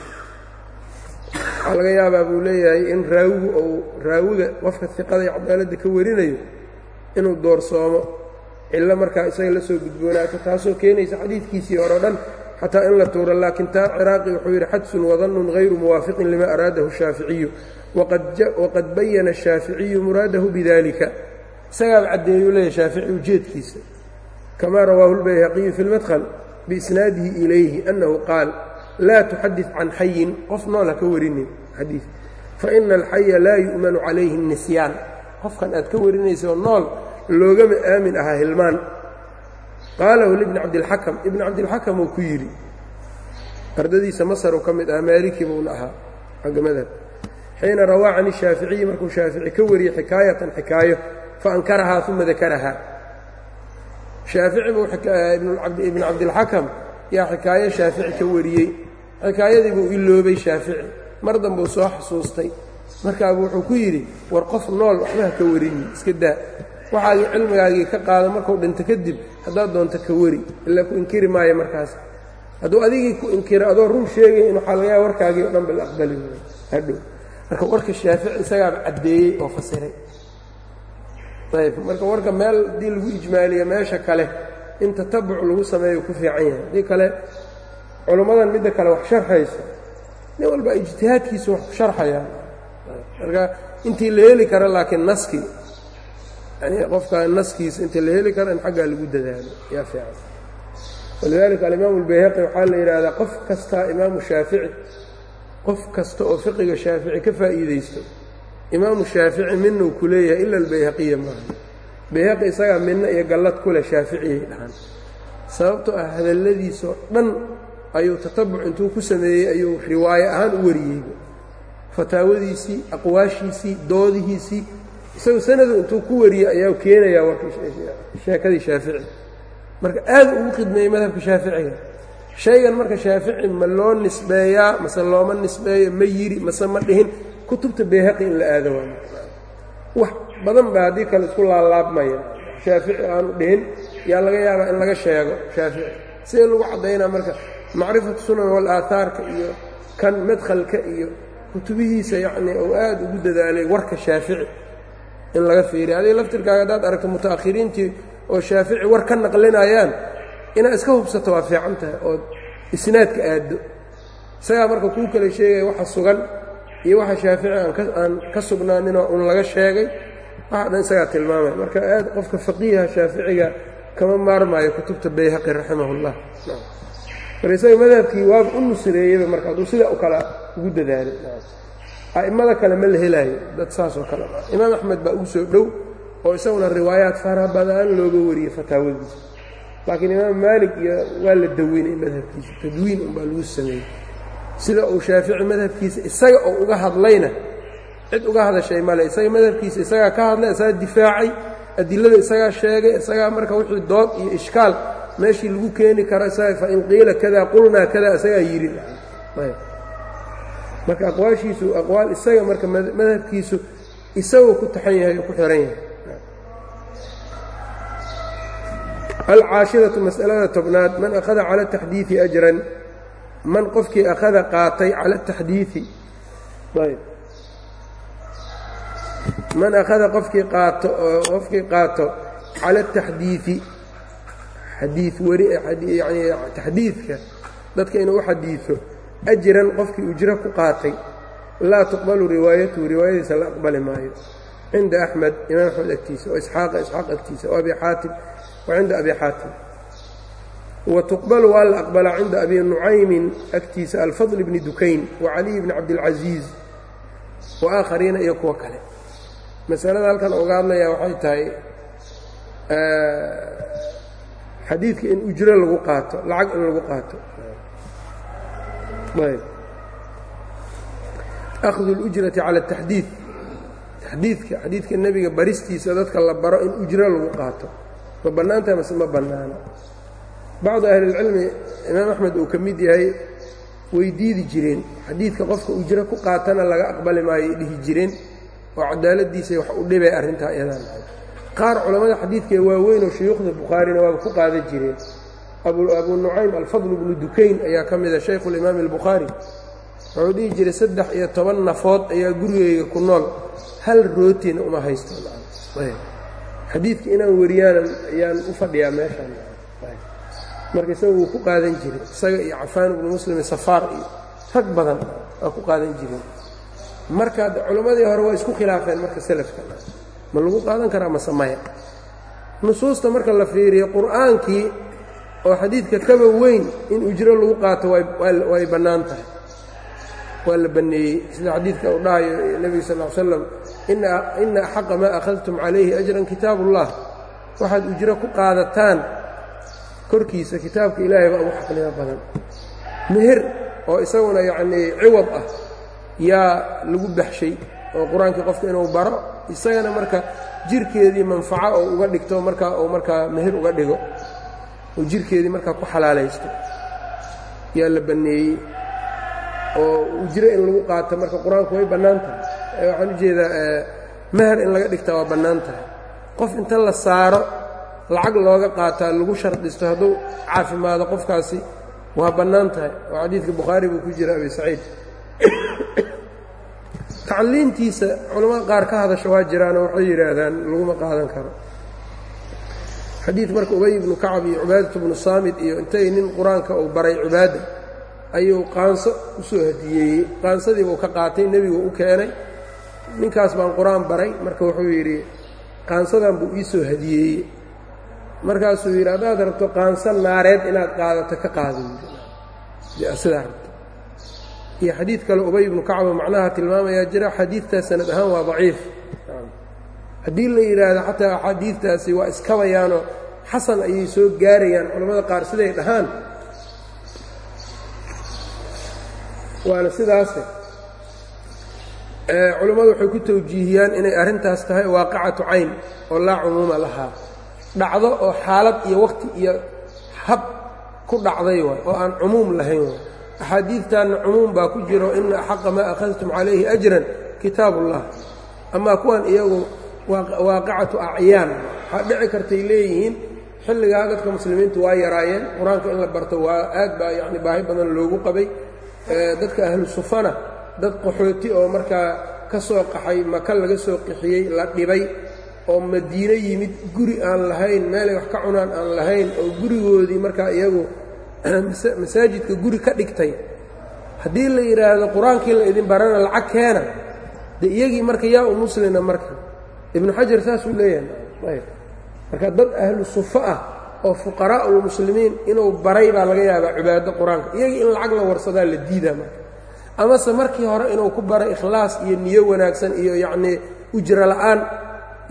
waxaa laga yaabaa buu leeyahay in raawigu ou raawiga qofka iqada iyo cadaaladda ka warinayo inuu doorsoomo. Cillo markaa isaga la soo gudboonaato taasoo keenaysa xadiidkiisii hore o dhan xataa in la tuuro laakiin taa ciraaqi wuxuu yidhi xadsun wadannun hayru muwaafiqin lima araadahu ashaaficiyu waqad bayana ashaaficiyu muraadahu bidalika isagaaba caddeeyuu leeyahy shaafici ujeedkiisa. Kamaa rawaahu lbayhaqiyu fi lmadkhal biisnaadihi ilayhi annahu qaal laa tuxadid can xayin qof nool ha ka warinin xadiid faina alxaya laa yu'manu calayhi الnisyaan qofkan aad ka warinayso nool loogama aamin ahaa hilmaan qaalahu libni cabdilxakam ibni cabdilxakam uu ku yidhi ardadiisa masaruu ka mid ahaa maaliki buuna ahaa xagga madhab xiina rawaa can ishaaficiyi markuu shaafici ka wariyey xikaayatan xikaayo faankarahaa uma dakarahaa shaafici buu ibnu cabdilxakam yaa xikaayo shaafici ka wariyey xikaayadii buu iloobay shaafici. Mar dambuu soo xasuustay. Markaabuu wuxuu ku yidhi war qof nool waxba ha ka warini iska daa. Waxaagii cilmigaagii ka qaado markuu dhinto kadib haddaad doonto ka wari ilaa ku inkiri maayo markaas. Hadduu adigii ku inkiro adoo run sheegay in waxaa laga yaaba warkaagii o dhan ba la aqbali waayo marka warka shaafici isagaaba caddeeyey oo fasiray. Ayb marka warka meel haddii lagu ijmaaliyo meesha kale in tatabuc lagu sameeyo ku fiican yahay. Haddii kale culummadan midda kale wax sharxayso nin walba ijtihaadkiisu wax ku sharxayaa. Marka intii la heli karo laakiin naskii yani qofka naskiisa intii la heli karo in xaggaa lagu dadaalo. Yaa fiican. Walidalika alimaamu albayhaqi waxaa la yidhaahdaa qof kastaa imaamu shaafici qof kasta oo fiqiga shaafici ka faa'iidaysto imaamu shaafici minuu ku leeyahay ila albayhaqiya maaha. Bayhaqi isagaa minno iyo gallad ku leh shaaficiyay dhahaan. Sababtoo ah hadalladiisoo dhan ayuu tatabuc intuu ku sameeyey ayuu riwaayo ahaan u wariyeyba fataawadiisii aqwaashiisii doodihiisii isagu sanadu intuu ku wariyey ayaa keenayaa warkasheekadii shaafici. Marka aad ugu khidmeeyey madhabka shaaficiga shaygan marka shaafici ma loo nisbeeyaa mase looma nisbeeyo ma yiri mase ma dhihin kutubta bayhaqi in la aado waa wax badan baa haddii kale isku laalaabmaya. Shaafici aanu dhihin yaa laga yaabaa in laga sheego shaafici. Sidee lagu caddaynaa marka macrifatu sunan wal-aathaarka iyo kan madkhalka iyo kutubihiisa yacnii uu aad ugu dadaalay warka shaafici in laga fiiriya adiga laftirkaaga haddaad aragto muta'akhiriintii oo shaafici war ka naqlinayaan inaad iska hubsato waa fiican tahay ood isnaadka aaddo. Isagaa marka kuu kala sheegaya waxa sugan iyo waxa shaafici aan ka sugnaaninoo un laga sheegay waxa dhan isagaa tilmaamaya marka aad qofka faqiiha shaaficiga kama maarmaayo kutubta bayhaqi raximahullah marka isaga madhabkii waaba u nusreeyeyba marka hadduu sidaa u kala ugu dadaalay a'immada kale ma la helaayo dad saas oo kale. Imaam axmed baa ugu soo dhow oo isaguna riwaayaat fara badan looga wariyey fataawadiisa laakiin imaam maalik iyo waa la daweynay madhabkiisa tadwiin unbaa lagu sameeyey. Sida uu shaafici madhabkiisa isaga oo uga hadlayna cid uga hadashay male isaga madhabkiisa isagaa ka hadlay isagaa difaacay adilada isagaa sheegay isagaa marka wixii dood iyo ishkaal meeshii lagu keeni karo isaga fain qiila kada qulnaa kada isagaa yidhi. Marka aqwaashiisu aqwaal isaga marka madhabkiisu isagoo ku taxan yahay oo ku xihan yahay. Alcaashiratu mas'alada tobnaad man akhada cala taxdiidi ajran man qofkii akhada qaatay cala taxdiidi ayb. Man akhada qofkii qaato qofkii qaato cala taxdiidi xadiid wari yani taxdiidka dadka inuu u xadiido ajran qofkii ujro ku qaatay laa tuqbalu riwaayatuhu riwaayadiisa la aqbali maayo. Cinda axmed imaam axmed agtiisa oo isxaaqa isxaaq agtiisa oo abi xaatim wa cinda abi xaatim wa tuqbalu waa la aqbalaa cinda abi nucaymin agtiisa alfadl bni dukayn wa caliy bni cabdilcasiiz wa aakhariina iyo kuwo kale. Masalada halkan hadlayaa waxay tahay xadiidka in ujro lagu qaato lacag in lagu qaato. Ayb. Akhdu اlujrati cala ataxdiid taxdiidka xadiidka nebiga baristiisa dadka la baro in ujro lagu qaato. Ma bannaantahay mase ma bannaana bacdu ahlilcilmi imaam axmed uu ka mid yahay way diidi jireen. Xadiidka qofka ujro ku qaatana laga aqbali maayoy dhihi jireen oo cadaaladiisay wax u dhibay arrintaa iyadan qaar culammada xadiidkaee waaweyn oo shuyuukhda bukhaarina waaba ku qaadan jireen. Abu nucaym alfadl bnu dukayn ayaa ka mida shaykhu limaami albukhaari wuxuu dhihi jiray saddex iyo toban nafood ayaa gurigeyga ku nool. Hal rootina uma haysto. Xadiidka inaan wariyaanan ayaan u fadhiyaa meeshaan. Marka isaga wuu ku qaadan jiray. Isaga iyo cafaan ibnu muslim safaar iyo rag badan waa ku qaadan jireen. Marka culammadii hore waa isku khilaafeen marka selafka ma lagu qaadan karaa mase maya nusuusta marka la fiiriyo qur'aankii oo xadiidka kaba weyn in ujro lagu qaato way bannaan tahay. Waa la banneeyey. Sida xadiidka uu dhahayo nebiga sal l slam ina axaqa maa akhadtum calayhi ajran kitaab ullah waxaad ujro ku qaadataan korkiisa kitaabka ilaahay baa ugu xaqnimo badan. Meher oo isaguna yacnii ciwad ah yaa lagu baxshay oo qur'aankii qofka inuu baro isagana marka jirkeedii manfaco oo uga dhigto markaa uu markaa meher uga dhigo oo jirkeedii markaa ku xalaalaysto yaa la banneeyey oo ujro in lagu qaato marka qur'aanku way bannaan tahay. Waxaan u jeedaa meher in laga dhigtaa waa bannaan tahay. Qof inta la saaro lacag looga qaataa lagu shardisto hadduu caafimaado qofkaasi waa bannaan tahay. Oo xadiidka bukhaari buu ku jira abi saciid tacliintiisa culamada qaar ka hadasha waa jiraanoo waxay yidhaahdaan laguma qaadan karo. Xadiid marka ubay ibnu kacab iyo cibaadatu bnu saamid iyo intay nin qur'aanka uu baray cibaada ayuu qaanso u soo hadiyeeyey qaansadiibuu ka qaatay nebigu u keenay ninkaas baan qur'aan baray. Marka wuxuu yidhi qaansadan buu ii soo hadiyeeyey markaasuu yidhi haddaad rabto qaanso naareed inaad qaadato ka qaado sidaa rabto iyo xadiid kale ubay ibnu kacbo macnaha tilmaamayaa jira xadiidtaas sanad ahaan waa daciif. Haddii la yidhaahdo xataa axaadiidtaasi waa iskabayaanoo xasan ayay soo gaarayaan culammada qaar siday dhahaan. Waana sidaase culammadu waxay ku tawjiihiyaan inay arrintaas tahay waaqicatu cayn oo laa cumuuma lahaa dhacdo oo xaalad iyo wakhti iyo hab ku dhacday waay oo aan cumuum lahayn waay axaadiidtanna cumuum baa ku jiro ina axaqa maa akhadtum calayhi ajran kitaab ullah amaa kuwan iyagu waaqicatu acyaan waxaa dhici kartay leeyihiin xilligaa dadka muslimiintu waa yaraayeen. Qur'aanka in la barto waa aad baa yacni baahi badan loogu qabay. Dadka ahlu sufana dad qaxooti oo markaa ka soo qaxay maka laga soo qixiyey la dhibay oo madiino yimid guri aan lahayn meelay wax ka cunaan aan lahayn oo gurigoodii markaa iyagu masaajidka guri ka dhigtay. Haddii la yidhaahdo qur'aankii la idin barana lacag keena de iyagii marka yaa u muslina marka. Ibnu xajar saasuu leeyahay marka dad ahlu sufo ah oo fuqaraa'ulmuslimiin inuu baray baa laga yaabaa cibaado qur'aanka. Iyagii in lacag la warsadaa la diidaa marka. Amase markii hore inuu ku baray ikhlaas iyo niyo wanaagsan iyo yacnii ujra la'aan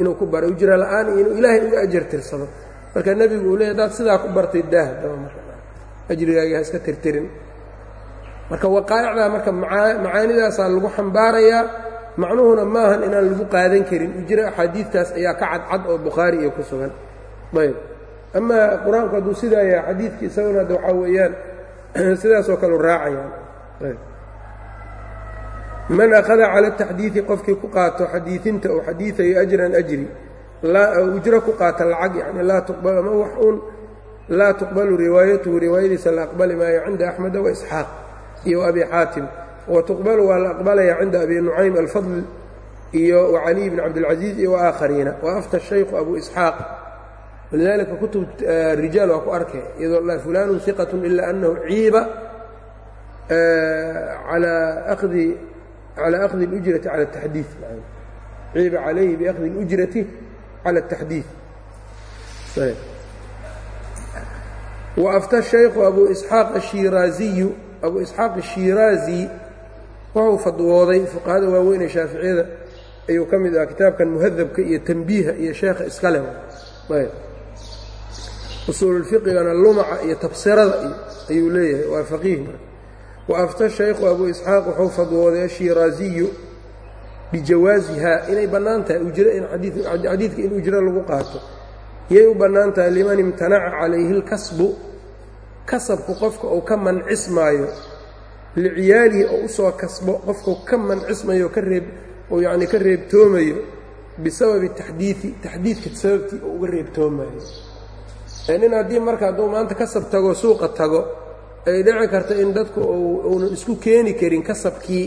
inuu ku baray. Ujra la'aan iyo inuu ilaahay uga ajar tirsado marka nebigu uu leey hadaad sidaa ku bartay daah. daba marka ajrigaagii ha iska tirtirin. Marka waqaa'icdaa marka macaanidaasaa lagu xambaarayaa macnuhuna maahan inaan lagu qaadan karin. Ujro axaadiidtaas ayaa ka cadcad oo bukhaari iyo ku sugan. Ayb. Amaa qur'aanku hadduu sidaa yahay isaguna ad waxaa weeyaan sidaasoo kale raacayaan. Man akhada cala taxdiidi qofkii ku qaato xadiidinta uu xadiidayo ajran ajri ujro ku qaata lacag yani laa tuqbal ama wax uun laa tuqbalu riwaayatuhu riwaayadiisa la aqbali maayo cinda axmeda waisxaaq iyo abi xaatim wtuqbalu waa la aqbalaya cinda abi nucaym alfadl iyo wacaliy bn cabdilcaziiz iyo waaaakhariina waafta shaykhu abu isxaaq walidalika kutub rijaal waa ku arkay iyadoo fulanu iqat ila anahu ciiba calaa akhdi اlujrati cala اtaxdiid ciiba calayhi biakhdi اlujrati cala اtaxdiid waafta shaykhu abu isxaaq ashiraaziyu abu isxaaq ashiraazi wuxuu fadwooday fuqahada waaweyn ee shaaficiyada. Ayuu ka mid ahaa kitaabkan muhadabka iyo tanbiiha iyo sheekha iska leh. Usuululfiqigana lumaca iyo tabsirada ayuu leeyahay waa faqiih. Wa afta shaykhu abu isxaaq wuxuu fadwooday ashiraaziyu bijawaasihaa inay bannaan tahay xadiidka in ujro lagu qaato yay u bannaan tahay liman imtanaca calayhi اlkasbu kasabku qofka uu ka mancismaayo liciyaalihi oo u soo kasbo qofkau ka mancismayo ka reeb uu yacni ka reebtoomayo bisababi taxdiidi taxdiidka sababtii uu uga reebtoomayo. Nin haddii marka hadduu maanta kasab tago suuqa tago ay dhici karta in dadku uunan isku keeni karin kasabkii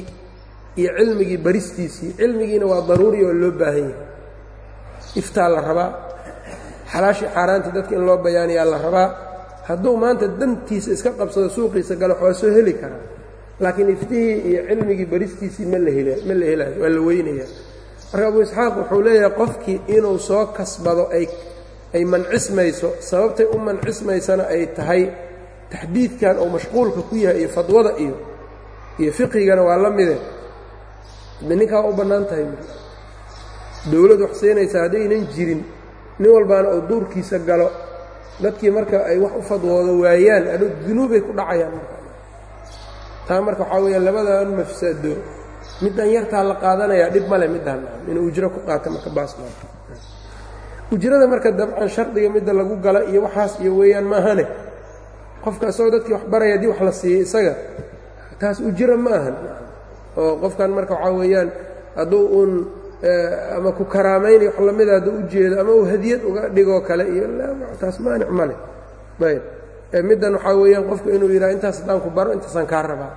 iyo cilmigii baristiisii. Cilmigiina waa daruuri oo loo baahan yahay. Iftaa la rabaa xalaashii xaaraantii dadka in loo bayaaniyaa la rabaa. Hadduu maanta dantiisa iska qabsado suuqiisa galo waa soo heli karaa. Laakiin iftihii iyo cilmigii baristiisii ma ma la helayo waa la weynaya marka abu isxaaq wuxuu leeyahay qofkii inuu soo kasbado ay ay mancismayso sababtay u mancismaysana ay tahay taxdiidkan oo mashquulka ku yahay iyo fadwada iyo iyo fiqigana waa la mide. De ninkaa u bannaan tahay dowlad wax siinaysa haddaynan jirin nin walbaana oo duurkiisa galo. Dadkii marka ay wax u fadwoodo waayaan adho dunuubay ku dhacayaan marka. Taa marka waxaa weeyaan labadan mafsado. Middan yartaa la qaadanayaa dhib male middaan inuu ujro ku qaato marka baasma ujrada marka dabcan shardiga midda lagu gala iyo waxaas iyo weeyaan maahane. Qofka isagoo dadkii wax baraya haddii wax la siiyey isaga taas ujro ma ahan. Oo qofkan marka waxaa weeyaan hadduu uun ama ku karaamaynayo wax lamida hadduu u jeedo ama uu hadiyad uga dhigoo kale iyo taas maanic male ayb middan waxaa weeyaan qofku inuu yidhaha intaas haddaan ku baro intaasaan kaa rabaa.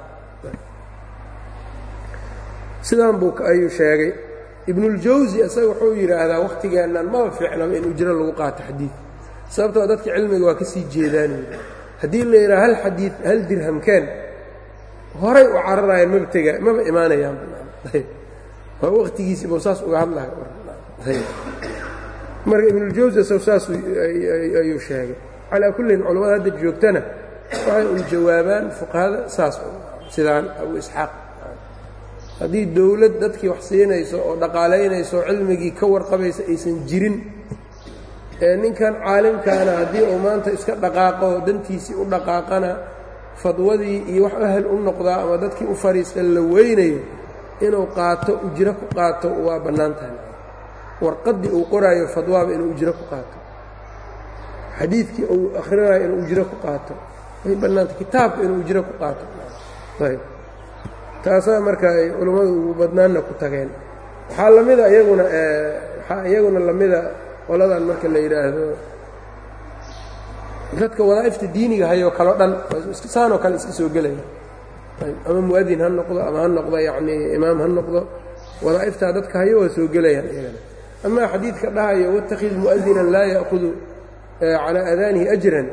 Sidaan buu ayuu sheegay. Ibnuljawsi isaga wuxuu yidhaahdaa wakhtigeennan maba fiicnaba in ujro lagu qaato xadiid. Sababtoo dadka cilmiga waa ka sii jeedaanay haddii la yidhaha hal xadiid hal dirhamkeen horay u cararayaan maba tega maba imaanayaan waa wakhtigiisii buu saas uga hadlahay marka ibnuljawsi isagu saas ayuu sheegay. Calaa kullin culamada hadda joogtana waxay u jawaabaan fuqahada saas sidaan abu isxaaq. Haddii dowlad dadkii wax siinayso oo dhaqaalaynayso cilmigii ka warqabaysa aysan jirin ee ninkan caalimkaana haddii uu maanta iska dhaqaaqo dantiisii u dhaqaaqana fadwadii iyo wax ahal u noqdaa ama dadkii u fadhiista la weynayo inuu qaato ujro ku qaato waa bannaan tahay warqaddii uu qoraayo fadwaaba inuu ujro ku qaato. Xadiidkii uu akhrinayo inuu ujro ku qaato. Way bannaantay kitaabka inuu ujro ku qaato. Ayb taasaa marka ay culummadu ugu badnaanna ku tageen. Waxaa lamida iyaguna waxaa iyaguna lamida qoladan marka la yidhaahdo dadka wadaa'ifta diiniga hayoo kaleo dhan saanoo kale iska soo gelaya ama mu'adin ha noqdo ama ha noqdo yacnii imaam ha noqdo. Wadaa'iftaa dadka hayo waa soo gelayaan iyagana. Amaa xadiidka dhahayo wattakhid mu'adinan laa ya'hudu calaa aadaanihi ajran.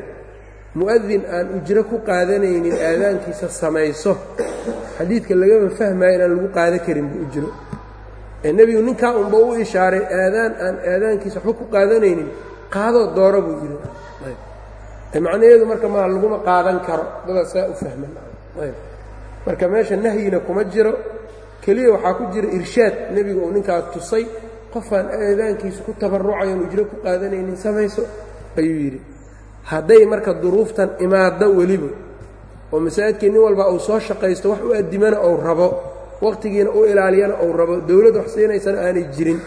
Mu'adin aan ujro ku qaadanaynin aadaankiisa samayso. Xadiidka lagama fahmaayo inaan lagu qaada karinba ujro. Ee nebigu ninkaa unba u ishaaray aadaan aan aadaankiisa waxba ku qaadanaynin qaadoo dooro buu yidhi. Macnaheedu marka maa laguma qaadan karo dadaa saa u fahman marka meesha nahyina kuma jiro keliya waxaa ku jira irshaad. Nebiga uu ninkaas tusay qofaan aadaankiisa ku tabarrucayan ujro ku qaadanaynin samayso ayuu yidhi. Hadday marka duruuftan imaaddo weliba oo masaajidkii nin walba uu soo shaqaysto wax u addimana uu rabo wakhtigiina u ilaaliyana uu rabo dowladd wax siinaysana aanay jirin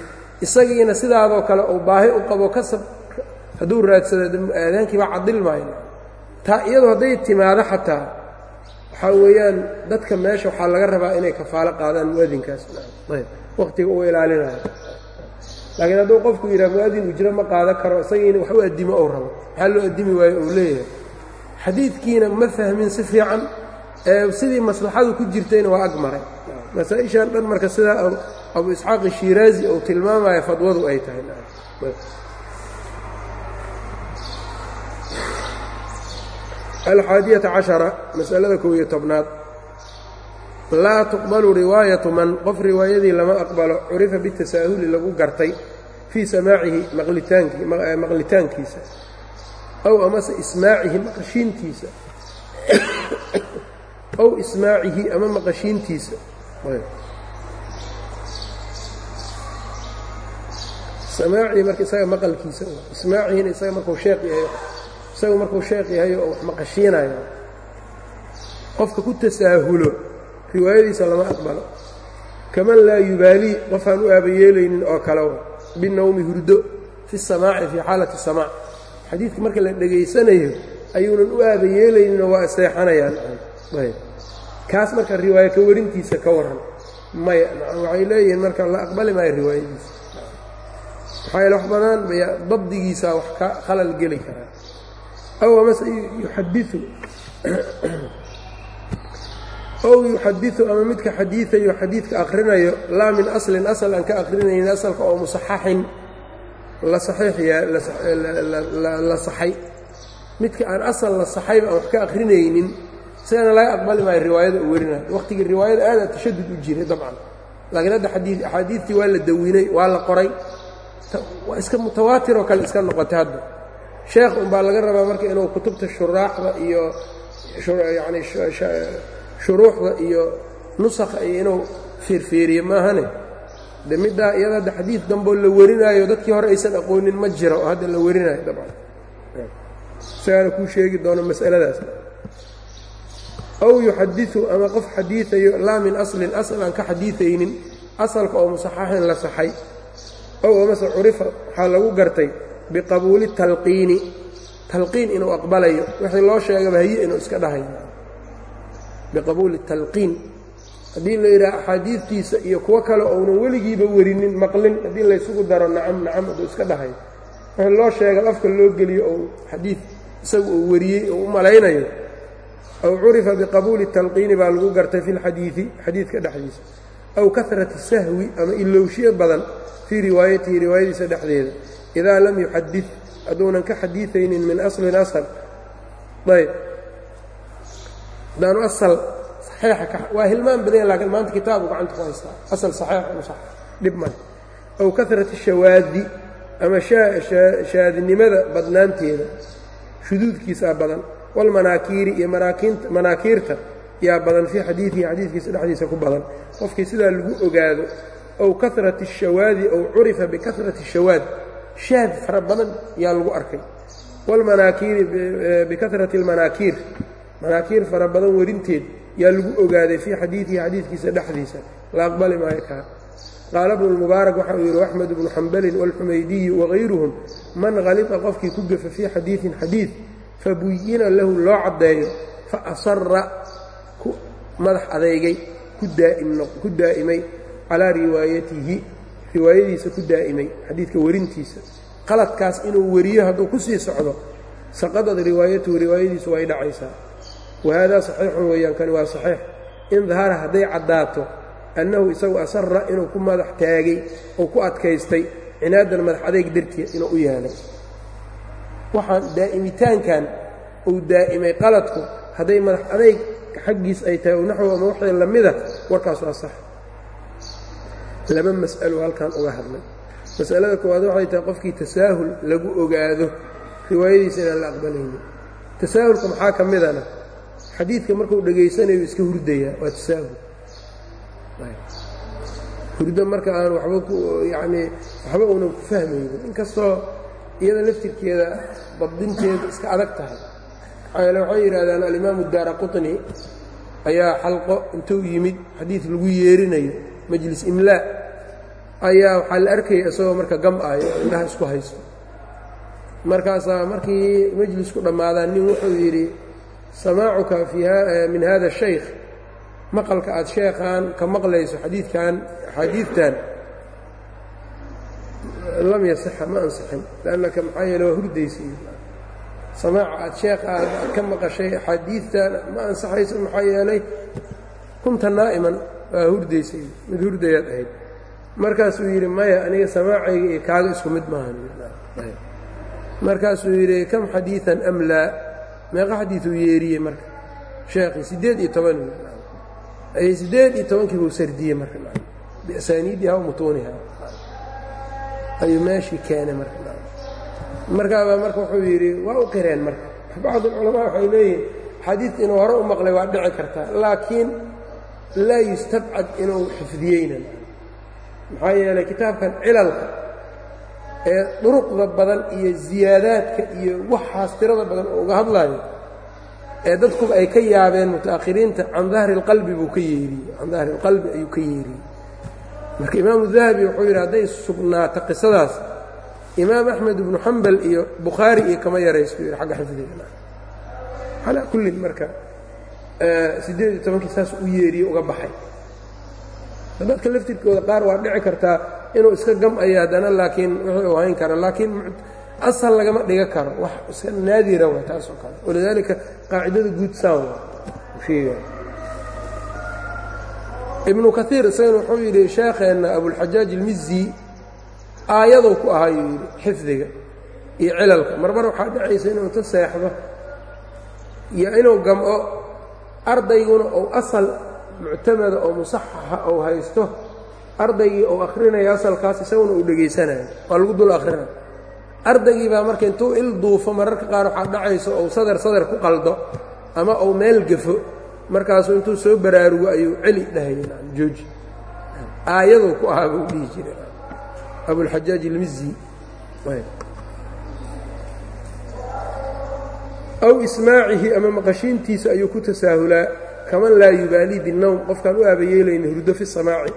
isagiina sidaadoo kale uu baahi u qabo kasab hadduu raadsado aadaankii baa cadil maayo taa iyadu hadday timaado xataa waxaa weeyaan dadka meesha waxaa laga rabaa inay kafaalo qaadaan mu'adinkaas wakhtiga uu ilaalinayo. Laakiin hadduu qofku yidhaha mu'adin ujro ma qaadan karo isagiina wax u addimo ou rabo. Maxaa loo addimi waayo uu leeyahay? Xadiidkiina ma fahmin si fiican ee sidii maslaxadu ku jirtayna waa ag maray. Masaa-ishan dhan marka sidaa abu isxaaq shiiraazi uu tilmaamaya fadwadu ay tahay alxaadiyata cashara masalada kow iyo tobnaad laa tuqbalu riwaayatu man qof riwaayadii lama aqbalo curifa bitasaahuli lagu gartay fii samaacihi maqlitaankiisa aw amase ismaacihi maqashiintiisa aw ismaacihi ama maqashiintiisa samaacihi marka isaga maqalkiisa ismaacihina isaga markuu sheeq yahay isagu markuu sheeq yahay oo wax maqashiinayo qofka ku tasaahulo riwaayadiisa lama aqbalo. Kaman laa yubaalii qofaan u aabayeelaynin oo kale binawmi hurdo fi samaaci fii xaalati samaac. Xadiidka marka la dhegaysanayo ayuunan u aabayeelayninoo waa seexanayaan kaas marka riwaayo ka warintiisa ka waran. Maya waxay leeyihiin marka la aqbali maayo riwaayadiisa. Maxaa yeele wax badan dabdigiisaa wax ka khalal geli karaa aw yuxadiu ama midka xadiiayo xadiidka akhrinayo laa min aslin asal aan ka akrinaynin asalka oo musaxaxin la saxiixla saxay midka aan asal la saxayba aan wax ka akrinaynin isagana laga aqbali maayo riwaayada u werinayo waqtigii riwaayada aada tashadud u jiray dabcan laakiin hadda axaadiidtii waa la dawinay waa la qoray waa iska mutawaatir oo kale iska noqotay hadda sheekh unbaa laga rabaa marka inuu kutubta shuraaxda iyo yani shuruuxda iyo nusakha iyo inuu feerfeeriye maahane? De middaa iyada hadda xadiid damboo la warinaayo dadkii hore aysan aqoonin ma jiro oo hadda la warinayo dabcan. Isagaana kuu sheegi doono masaladaas. Aw yuxadiu ama qof xadiiayo laa min aslin asal aan ka xadiiaynin asalka oo musaxaxin la saxay ow amase curifa waxaa lagu gartay biqabuuli talqiini talqiin inuu aqbalayo wixii loo sheegaba haye inuu iska dhahayo biqabuuli talqiin haddii la yidhaha axaadiidtiisa iyo kuwo kale ounan weligiiba werinin maqlin haddii laysugu daro nacam nacam hadduu iska dhahayo wixii loo sheega afka loo geliyo ou xadiid isagu uu wariyey oo u malaynayo aw curifa biqabuuli talqiini baa lagu gartay fi lxadiidi xadiidka dhexdiisa. Aw karati sahwi ama ilowshiyo badan fii riwaayatihi riwaayadiisa dhexdeeda idaa lam yuxadid hadduunan ka xadiiaynin min aslin asal ayb hadaanu asal saxiixa waa hilmaan badanya lakiin maanta kitaabu gacanta ku haystaa asal saxiix u sax dhib male aw karati shawaadi ama shaadinimada badnaanteeda shuduudkiisaa badan walmanaakiiri iyo manaakiirta yaa badan fii xadiidihi xadiidkiisa dhexdiisa ku badan qofkii sidaa lagu ogaado ow karati الshawaadi ow curifa bikarati الshawaad shaad fara badan yaa lagu arkay wاlmanaakiiri bikarati اlmanaakiir manaakiir fara badan werinteed yaa lagu ogaaday fii xadiidihi xadiidkiisa dhexdiisa la aqbali maayo kaa qaala bnu اlmubaarak waxa uu yidhi axmed bnu xambalin wاlxumaydiyi wagayruhum man halita qofkii ku gefa fii xadiiثin xadiid fabuyina lahu loo caddeeyo faasara ku madax adeygay ku daa'imay calaa riwaayatihi riwaayadiisa ku daa'imay xadiidka werintiisa qaladkaas inuu weriyo hadduu ku sii socdo saqadad riwaayatuhu riwaayadiisu way dhacaysaa. Wa haadaa saxiixun weeyaan kani waa saxiix. In dahara hadday caddaato annahu isagu asara inuu ku madax taagay oo ku adkaystay cinaadan madax adayg dartiya inuu u yeelay waxaan daa'imitaankan uu daa'imay qaladku hadday madax adayg xaggiis ay tahay o naxw ama waxay lamida warkaas waa sax laba mas'alo halkan uga hadlay. Mas'alada koowaad waxay tahay qofkii tasaahul lagu ogaado riwaayadiisa inaan la aqbalaynin. Tasaahulka maxaa ka midana xadiidka markuu dhegaysanayo iska hurdayaa waa tasaahul. Hurdo marka aan waba ku yacnii waxba uunan ku fahmaynin. Inkastoo iyada laftirkeeda dabdinteeda iska adag tahay. Maxaa yeele waxay yidhahdaan alimaamu daara quطni ayaa xalqo intuu yimid xadiid lagu yeerinayo majlis imlaa ayaa waxaa la arkaya isagoo marka gam-ayo oo indhaha isku haysto. Markaasaa markii majlisku dhammaadaan nin wuxuu yidhi samaacuka min hada shaykh maqalka aad sheekhaan ka maqlayso xadiidkan axaadiidtan lam yasixa ma ansixin lanaka maxaa yeele waa hurdaysiy samaaca aad sheekha aad ka maqashay axaadiidtan ma ansaxayso maxaa yeelay kunta naa'iman waa hurdaysay mid hurdayaad ahayd. Markaasuu yidhi maya aniga samaacayga iyo kaaga isku mid maahan. Markaasuu yidhi kam xadiian am laa meeqa xadiiuu yeeriyey marka. Sheekhii siddeed iyo toban. Siddeed iyo tobankii buu sardiyey marka. Biasaaniidiha wa mutuuniha ayuu meeshii keenay marka. Markaabaa marka wuxuu yidhi waa u qireen marka. Bacdu culamaa waxay leeyihiin xadiidka inuu hore u maqlay waa dhici kartaa laakiin laa yustabcad inuu xifdiyeynan. Maxaa yeelay kitaabkan cilalka ee duruqda badan iyo ziyaadaadka iyo waxaas tirada badan oo uga hadlaayo ee dadkuba ay ka yaabeen muta'akhiriinta can dahri اlqalbi buu ka yeeriyey can dahri اlqalbi ayuu ka yeeriyey marka imaamu dahabi wuxuu yidhi hadday sugnaato qisadaas imaam axmed ibnu xambal iyo bukhaari iyo kama yaraystu yidhi xagga xifdiga. Calaa kullin marka siddeed iyo tobankii saas u yeeriye uga baxay. Dadka laftirkooda qaar waa dhici kartaa inuu iska gam-ayo haddana laakiin wixii uu hayn kara laakiin asal lagama dhiga karo wax iska naadira waa taas kale. Walidaalika qaacidada guud saan ibnu kaiir isagana wuxuu yidhi sheekheenna abulxajaaj ilmizi aayaduu ku ahaayuu yidhi xifdiga iyo cilalka. Marmar waxaa dhacaysa inuu ta seexdo iyo inuu gam-o ardayguna ou asal muctamada oo musaxaxa ou haysto ardaygii ou akhrinayo asalkaas isaguna uu dhegaysanayo. Waa lagu dul akhrinayo ardaygii baa marka intuu il duufo mararka qaar waxaa dhacayso ou sadar sadar ku qaldo ama ou meel gafo. Markaasuu intuu soo baraarugo ayuu celi dhahayeen jooji. Aayaduu ku ahaa buu dhihi jiray. Abulxajaaj ilmizi aw ismaacihi ama maqashiintiisa ayuu ku tasaahulaa kaman laa yubaalii binnowm qofkaan u aabayeelayna hurdo fi samaaci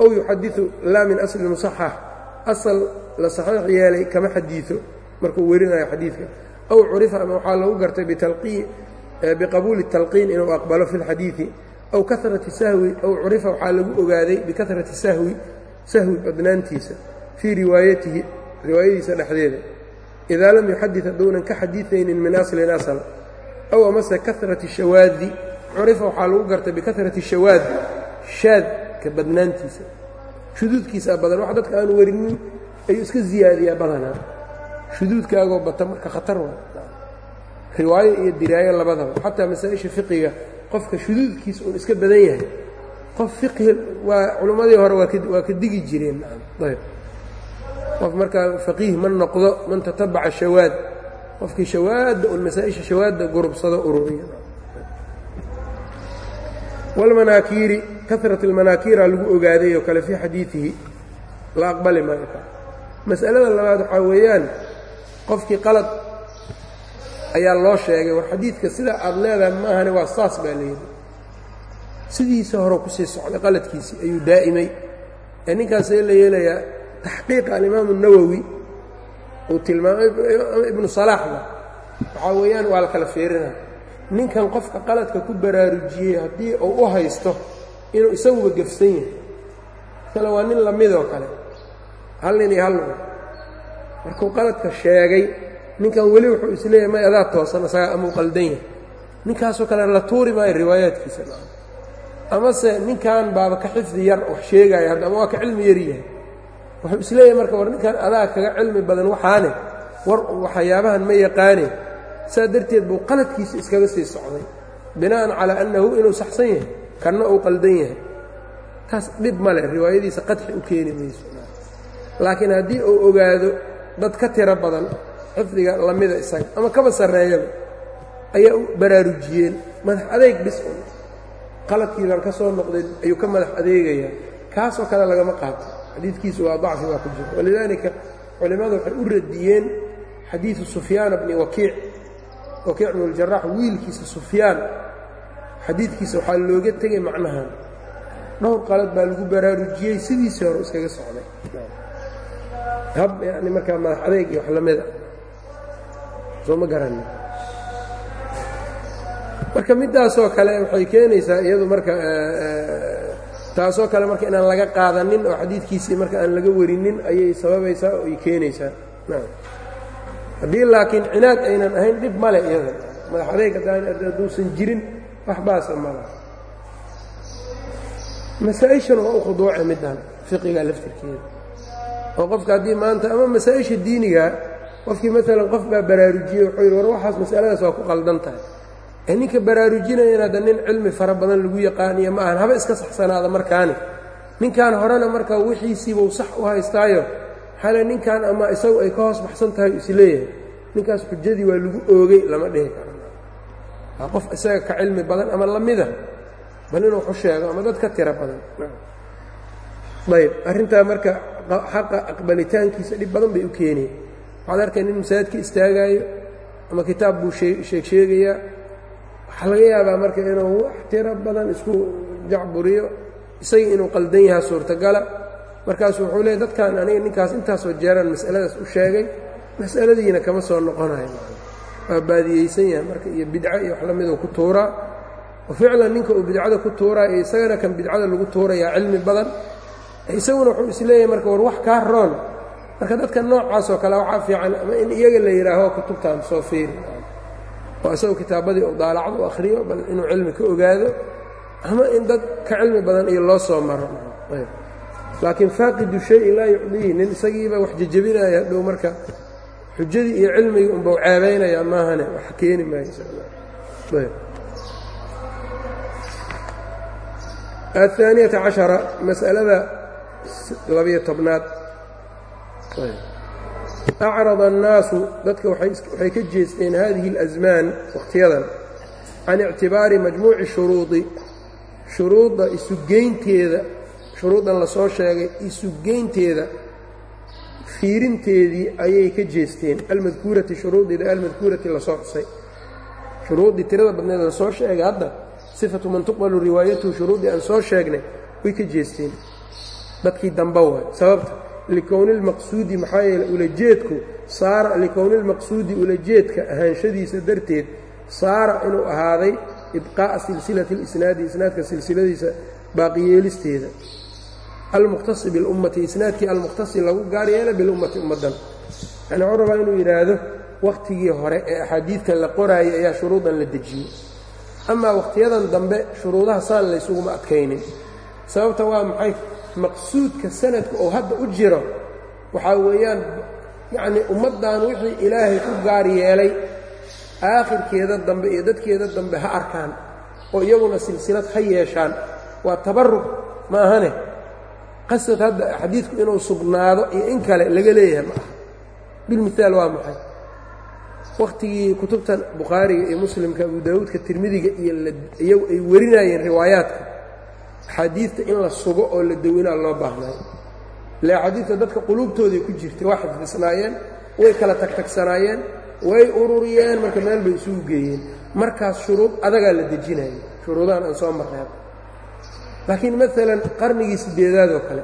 aw yuxadiu laa min asli musaxax asal la saxiix yeelay kama xadiio markuu werinayo xadiidka aw curifa ama waxaa lagu gartay biqabuuli talqiin inuu aqbalo fi lxadiidi aw karati sahwi aw curifa waxaa lagu ogaaday bikarati sahwi sahwi badnaantiisa fii riwaayatihi riwaayadiisa dhexdeeda idaa lam yuxadid hadduunan ka xadiiaynin min aslin asl aw amase karati shawaadi curifa waxaa lagu gartay bikarati shawaad shaadka badnaantiisa shuduudkiisaa badan wax dadka aanu werinin ayuu iska ziyaadiyaa badanaa shuduudkaagoo bata marka khatar wa riwaayo iyo diraayo labadaba xataa masaa-isha fiqiga qofka shuduudkiisa uun iska badan yahay qof fiqhi waa culimmadii hore waa ka digi jireen ayb qof markaa faqiih ma noqdo man tatabaca shawaad. Qofkii shawaadda un masaa-isha shawaadda gurubsado ururiya. Wاlmanaakiiri karat اlmanaakiira lagu ogaaday oo kale fii xadiiihi la aqbali maayo. Mas'alada labaad waxaa weeyaan qofkii qalad ayaa loo sheegay war xadiidka sidaa aad leedahay maahane waa saas baa layidhi sidiisa hore ku sii socday qaladkiisii ayuu daa'imay. Ee ninkaasee la yeelayaa taxqiiqa alimaamu الnawowi uu tilmaamay ibnu salaaxda waxaa weeyaan waa la kala fiirina. Ninkan qofka qaladka ku baraarujiyey haddii uu u haysto inuu isaguba gefsan yahay. Kale waa nin lamidoo kale. Hal nin iyo hal nin. Markuu qaladka sheegay ninkan weli wuxuu is leeyahay may adaa toosan isagaa amau qaldan yahay. Ninkaasoo kale la tuuri maayo riwaayaadkiisa amase ninkan baaba ka xifdi yar wax sheegaya hadda ama waa ka cilmi yar yahay wuxuu is leeyahay marka war ninkan adaa kaga cilmi badan waxaane war waxyaabahan ma yaqaane. Saa darteed buu qaladkiisa iskaga sii socday. Bina'an calaa annahu inuu saxsan yahay kanna uu qaldan yahay. Taas dhib ma leh riwaayadiisa qadxi u keeni mayso. Laakiin haddii uu ogaado dad ka tiro badan xifdiga lamida isaga ama kaba sarreeyaba ayaa u baraarujiyeen. Madax adeeg bis un qaladkii baan ka soo noqday ayuu ka madax adeegayaa. Kaasoo kale lagama qaato xadiidkiisu waa dacfi baa ku jira. Walidaalika culimmadu waxay u radiyeen xadiidu sufyaana bni wakiic. Wakiic bnu اljarax wiilkiisa sufyaan. Xadiidkiisa waxaa looga tegay macnahan. Dhowr qalad baa lagu baraarujiyey sidiisii hore iskaga socday. Hab yani markaa madax adeeg iyo wax lamida soo ma garani marka midaasoo kale waxay keenaysaa iyadu marka taasoo kale marka inaan laga qaadanin oo xadiidkiisii marka aan laga warinin ayay sababaysaa oo ay keenaysaa. Haddii laakiin cinaad aynan ahayn dhib male iyada. Madax adeeg hadduusan jirin wax baasa mala masaa-ishana waa u khuduuca middan fiqiga laftirkeeda. Oo qofka haddii maanta ama masaa-isha diiniga qofkii maalan qof baa baraarujiyey wuxuu yidhi war waxaas masaladaas waa ku qaldan tahay ninka baraarujinaya hadda nin cilmi fara badan lagu yaqaaniyo ma ahan haba iska saxsanaada markaani. Ninkan horena marka wixiisiibuu sax u haystaayo xale ninkan ama isagu ay ka hoos baxsan tahay is leeyahay ninkaas xujadii waa lagu oogay lama dhihi karo qof isaga ka cilmi badan ama lamida bal inuu waxu sheego ama dad ka tiro badan. Ayb arrintaa marka xaqa aqbalitaankiisa dhib badan bay u keenaya waxaad arkay nin masaajidka istaagaayo ama kitaab buu sheeg waxaa laga yaabaa marka inuu wax tiro badan isku jacburiyo isagii inuu qaldan yahaa suurtagala. Markaasu wuxuu leeyay dadkan aniga ninkaas intaasoo jeeraan mas'aladaas u sheegay mas'aladiina kama soo noqonayo waa baadiyeysan yahay marka iyo bidco iyo wax la miduu ku tuuraa oo ficlan ninka uu bidcada ku tuuraa iyo isagana kan bidcada lagu tuurayaa cilmi badan. Isaguna wuxuu is leeyahay marka war wax kaa roon. Marka dadka noocaasoo kale waxaa fiican ama in iyaga la yidhaaho kutubtaan soo fiiri oo isagoo kitaabadii mudaalacad u akhriyo bal inuu cilmi ka ogaado ama in dad ka cilmi badan iyo loo soo maro. Laakiin faaqidu shay laa yucdiihi nin isagiiba wax jejebinaya hadhow marka xujadii iyo cilmigii unbau ceebaynaya maahane wax keeni maayoaaniyata cashara masalada labiyo tobnaad acrada annaasu dadka waxay ka jeesteen hadihi اlasmaan wakhtiyadan can ictibaari majmuuci shuruudi shuruudda isugeynteeda shuruuddan la soo sheegay isugeynteeda fiirinteedii ayay ka jeesteen. almadkuurati shuruuddii almadkuurati la soo xusay. shuruuddii tirada badneed la soo sheegay. hadda sifatu man tuqbalu riwaayatuhu shuruuddii aan soo sheegnay way ka jeesteen. dadkii damba waay. sababta likowni lmaqsuudi maxaa yeeley ulajeedku saara likowni lmaqsuudi ulajeedka ahaanshadiisa darteed saara inuu ahaaday ibqaa'a silsilati اlisnaadi isnaadka silsiladiisa baaqiyeelisteeda. Almukhtasi bilummati isnaadkii almukhtasi lagu gaar yeela bilummati ummaddan yani wuxuu rabaa inuu yidhaahdo wakhtigii hore ee axaadiidka la qoraayay ayaa shuruudan la dejiyey. Amaa wakhtiyadan dambe shuruudaha saan laysuguma adkaynin. Sababta waa maxay maqsuudka sanadka oo hadda u jiro waxaa weeyaan yacnii ummaddan wixii ilaahay ku gaar yeelay aakhirkeeda dambe iyo dadkeeda dambe ha arkaan oo iyaguna silsilad ha yeeshaan waa tabarug ma ahane? Qasad hadda xadiidku inuu sugnaado iyo in kale laga leeyahay ma aha. Bilmihaal waa maxay? Wakhtigii kutubta bukhaariga iyo muslimka abu daawuudka tirmidiga iyo iyagu ay warinayeen riwaayaadka axaadiidta in la sugo oo la dawinaa loo baahnayo ile axaadiidta dadka quluubtooday ku jirtay waa xifdisnaayeen way kala tagtagsanaayeen way ururiyeen marka meel bay isugu geeyeen. Markaas shuruud adagaa la dejinayay. Shuruudahan aan soo marreeb laakiin maalan qarnigii siddeedaad oo kale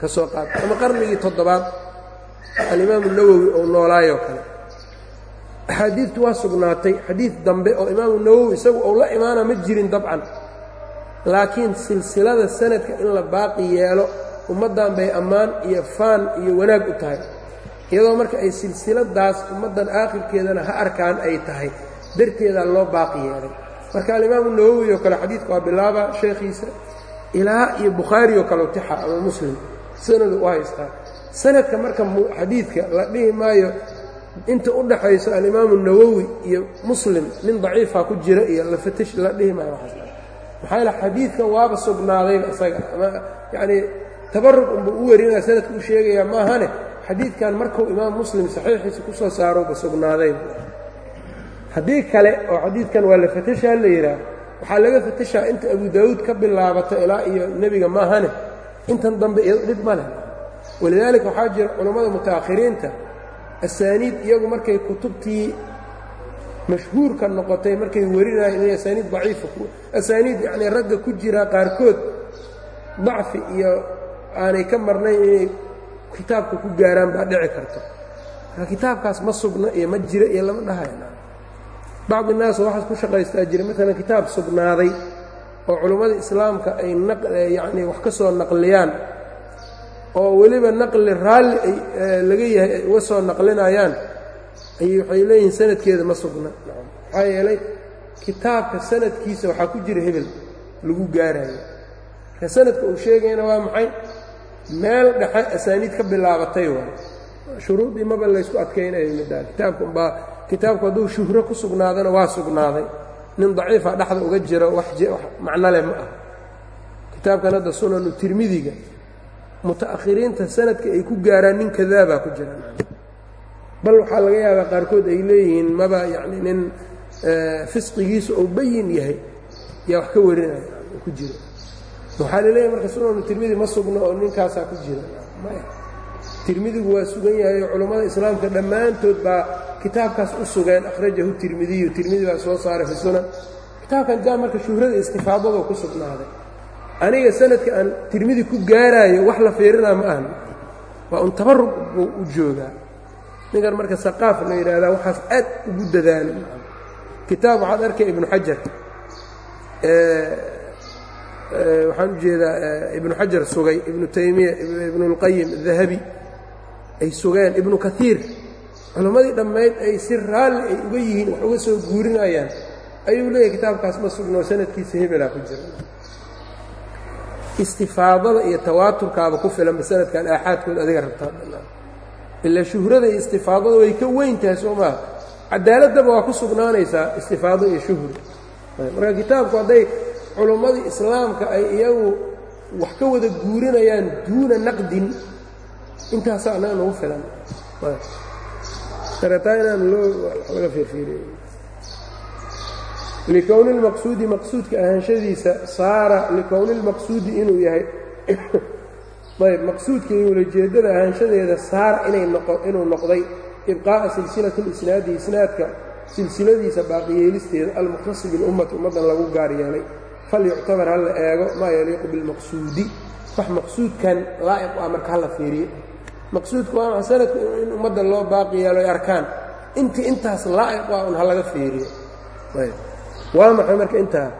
ka soo qaad ama qarnigii toddobaad alimaamu nawowi oo noolaayoo kale. Axaadiidtu waa sugnaatay. Xadiid dambe oo imaamu nawowi isagu ou la imaana ma jirin dabcan laakiin silsilada sanadka in la baaqi yeelo ummaddan bay ammaan iyo faan iyo wanaag u tahay. Iyadoo marka ay silsiladaas ummaddan aakhirkeedana ha arkaan ay tahay. Darteedaa loo baaqi yeelay. Marka alimaamu nawowi oo kale xadiidka waa bilaaba sheekhiisa ilaa iyo bukhaari oo kale tixa ama muslim. Sanadu u haystaa sanadka marka xadiidka la dhihi maayo inta u dhaxayso alimaamu nawowi iyo muslim nin daciifa ku jira iyo lafatash la dhihi maayo maxaa yaele xadiidkan waaba sugnaadayba isaga. Ama yacnii tabarug unba u warinaya sanadka u sheegayaa maahane xadiidkan markuu imaam muslim saxiixiisa ku soo saarowba sugnaadayba haddii kale oo xadiidkan waa la fatashaa la yidhaah waxaa laga fatashaa inta abu daawuud ka bilaabato ilaa iyo nebiga maahane intan dambe dhib ma leh. Walidaalika waxaa jira culammada muta'akhiriinta asaaniid iyagu markay kutubtii mashhuurka noqotay markay warinayeen inay asaaniid daciifa asaaniid yacnii ragga ku jira qaarkood dacfi iyo aanay ka marnayn inay kitaabka ku gaaraan baa dhici karta marka kitaabkaas ma sugna iyo ma jira iyo lama dhahayna bacdi naas waxaas ku shaqaystaa jira maalan kitaab sugnaaday oo culummada islaamka ay yacnii wax ka soo naqliyaan oo weliba naqli raalli laga yahay ay uga soo naqlinayaan ay waxay leeyihiin sanadkeeda ma sugna. Maxaa yeelay kitaabka sanadkiisa waxaa ku jira hebel lagu gaarayo. Marka sanadka uu sheegayana waa maxay? Meel dhexe asaaniid ka bilaabatay waay. Shuruudii maba laysku adkaynayo middaa kitaabka umbaa kitaabku hadduu shuhro ku sugnaadana waa sugnaaday. Nin daciifa dhexda uga jiro wax macno leh ma ah kitaabkan hadda sunanu tirmidiga muta'akhiriinta sanadka ay ku gaaraan nin kadaabaa ku jira bal waxaa laga yaabaa qaarkood ay leeyihiin maba yacni nin fisqigiisu uu bayin yahay yaa wax ka warinaya ku jira waxaa la leeyahay marka sunanu tirmidi ma sugno oo ninkaasaa ku jira. Maya tirmidigu waa sugan yahay oo islaamka dhammaantood baa kitaabkaas u sugeen akhrajahu tirmidiyu tirmidi baa soo saaray fi sunan. Kitaabkan jaa marka shuhrada istifaadadoo ku sugnaaday. Aniga sanadka aan tirmidi ku gaaraayo wax la fiirinaa ma ahan. Waa un tabarug u joogaa ninkan marka saqaaf la yidhaahdaa waxaas aad ugu dadaalay kitaab waxaad arkay ibnu xajar. Waxaan u ibnu xajar sugay ibnu taymiya ibnulqayim dahabi ay sugeen ibnu kaiir culammadii dhammayd ay si raalli ay uga yihiin wax uga soo guurinayaan. Ayuu leeyahay kitaabkaas ma sugnoo sanadkiisa hebelaa ku jira. Istifaadada iyo tawaaturkaaba ku filanba sanadkan aaxaadkood adiga rabtaa ilaa shuhrada iyo istifaadada way ka weyn tahay soo maaha cadaaladaba waa ku sugnaanaysaa istifaado iyo shuhur. Marka kitaabku hadday culummadii islaamka ay iyagu wax ka wada guurinayaan duuna naqdin intaasa annaga nagu filan. Taa inaan loo laga fiirfiiriy likowni اlmaqsuudi maqsuudka ahaanshadiisa saara likowni اlmaqsuudi inuu yahay ayb maqsuudka iyo ulajeeddada ahaanshadeeda saara inuu noqday ibqaa'a silsilati اlisnaadi isnaadka silsiladiisa baaqiyeelisteeda almuqtasi biاlummati ummaddan lagu gaar yeelay. Falyuctabar ha la eego maa yaliiqu bilmaqsuudi wax maqsuudkan laa'iq u ah marka hala fiiriyo. Maqsuudku waa maa sanadku in ummadda loo baaqi yeelo ay arkaan. Intii intaas laa'iq u ah un ha laga fiiriyo. Ayb waa maxay marka intaa?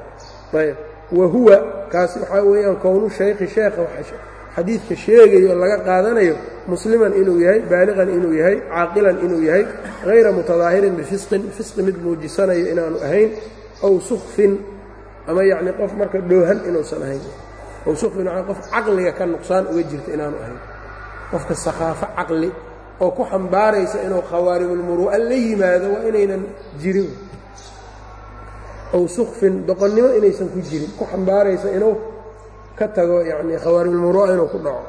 Ayb wa huwa kaasi waxaa weeyaan kownu shaykhi sheekha xadiidka sheegayo oo laga qaadanayo musliman inuu yahay baaliqan inuu yahay caaqilan inuu yahay hayra mutadaahirin bifisqin fisqi mid muujisanayo inaanu ahayn aw sukfin ama yacni qof marka dhoohan inuusan ahayn aw sukfin qof caqliga ka nuqsaan uga jirta inaanu ahayn. Qofka sakhaafo caqli oo ku xambaaraysa inuu khawaarimulmuru'a la yimaado waa inaynan jirin. Aw sukfin doqonnimo inaysan ku jirin ku xambaaraysa inuu ka tago yacni khawaarimulmuru'a inuu ku dhaco.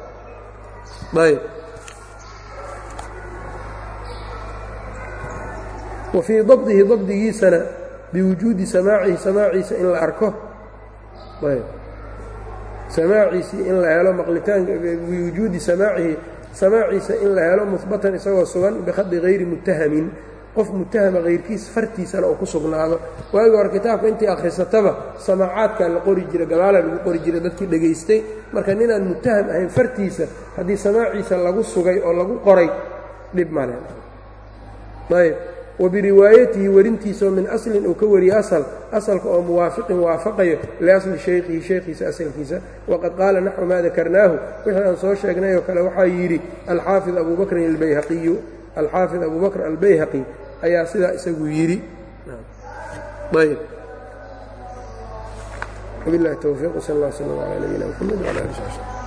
Ayb. Wa fii dabdihi dabdigiisana biwujuudi samaacihi samaaciisa in la arko. Ayb. Samaaciisii in la helo maqlitaanka biwujuudi samaacihi samaaciisa in la helo muhbatan isagoo sugan bikhadi hayri muttahamin qof mutahama kayrkiis fartiisana oo ku sugnaado. Waagi hore kitaabka intii akhrisataba samaacaadkaa la qori jira gabaalaa lagu qori jiray dadkii dhegaystay. Marka ninaan mutaham ahayn fartiisa haddii samaaciisa lagu sugay oo lagu qoray dhib male ayb wabiriwaayatihi warintiisaoo min aslin uu ka wariye asal asalka oo muwaafiqin waafaqayo liasli shaykhihi shaykhiisa asalkiisa. Waqad qaala naxwu maa dakarnaahu? Wixii aan soo sheegnay oo kale waxaa yidhi alxaafid abuubakrin albayhaqiyu. Alxaafid abuubakr albayhaqi ayaa sidaa isagu yidhi ayb وبالله التوفيق وصلى الله وسلم على نبينا محمد وعلى آله وصحبه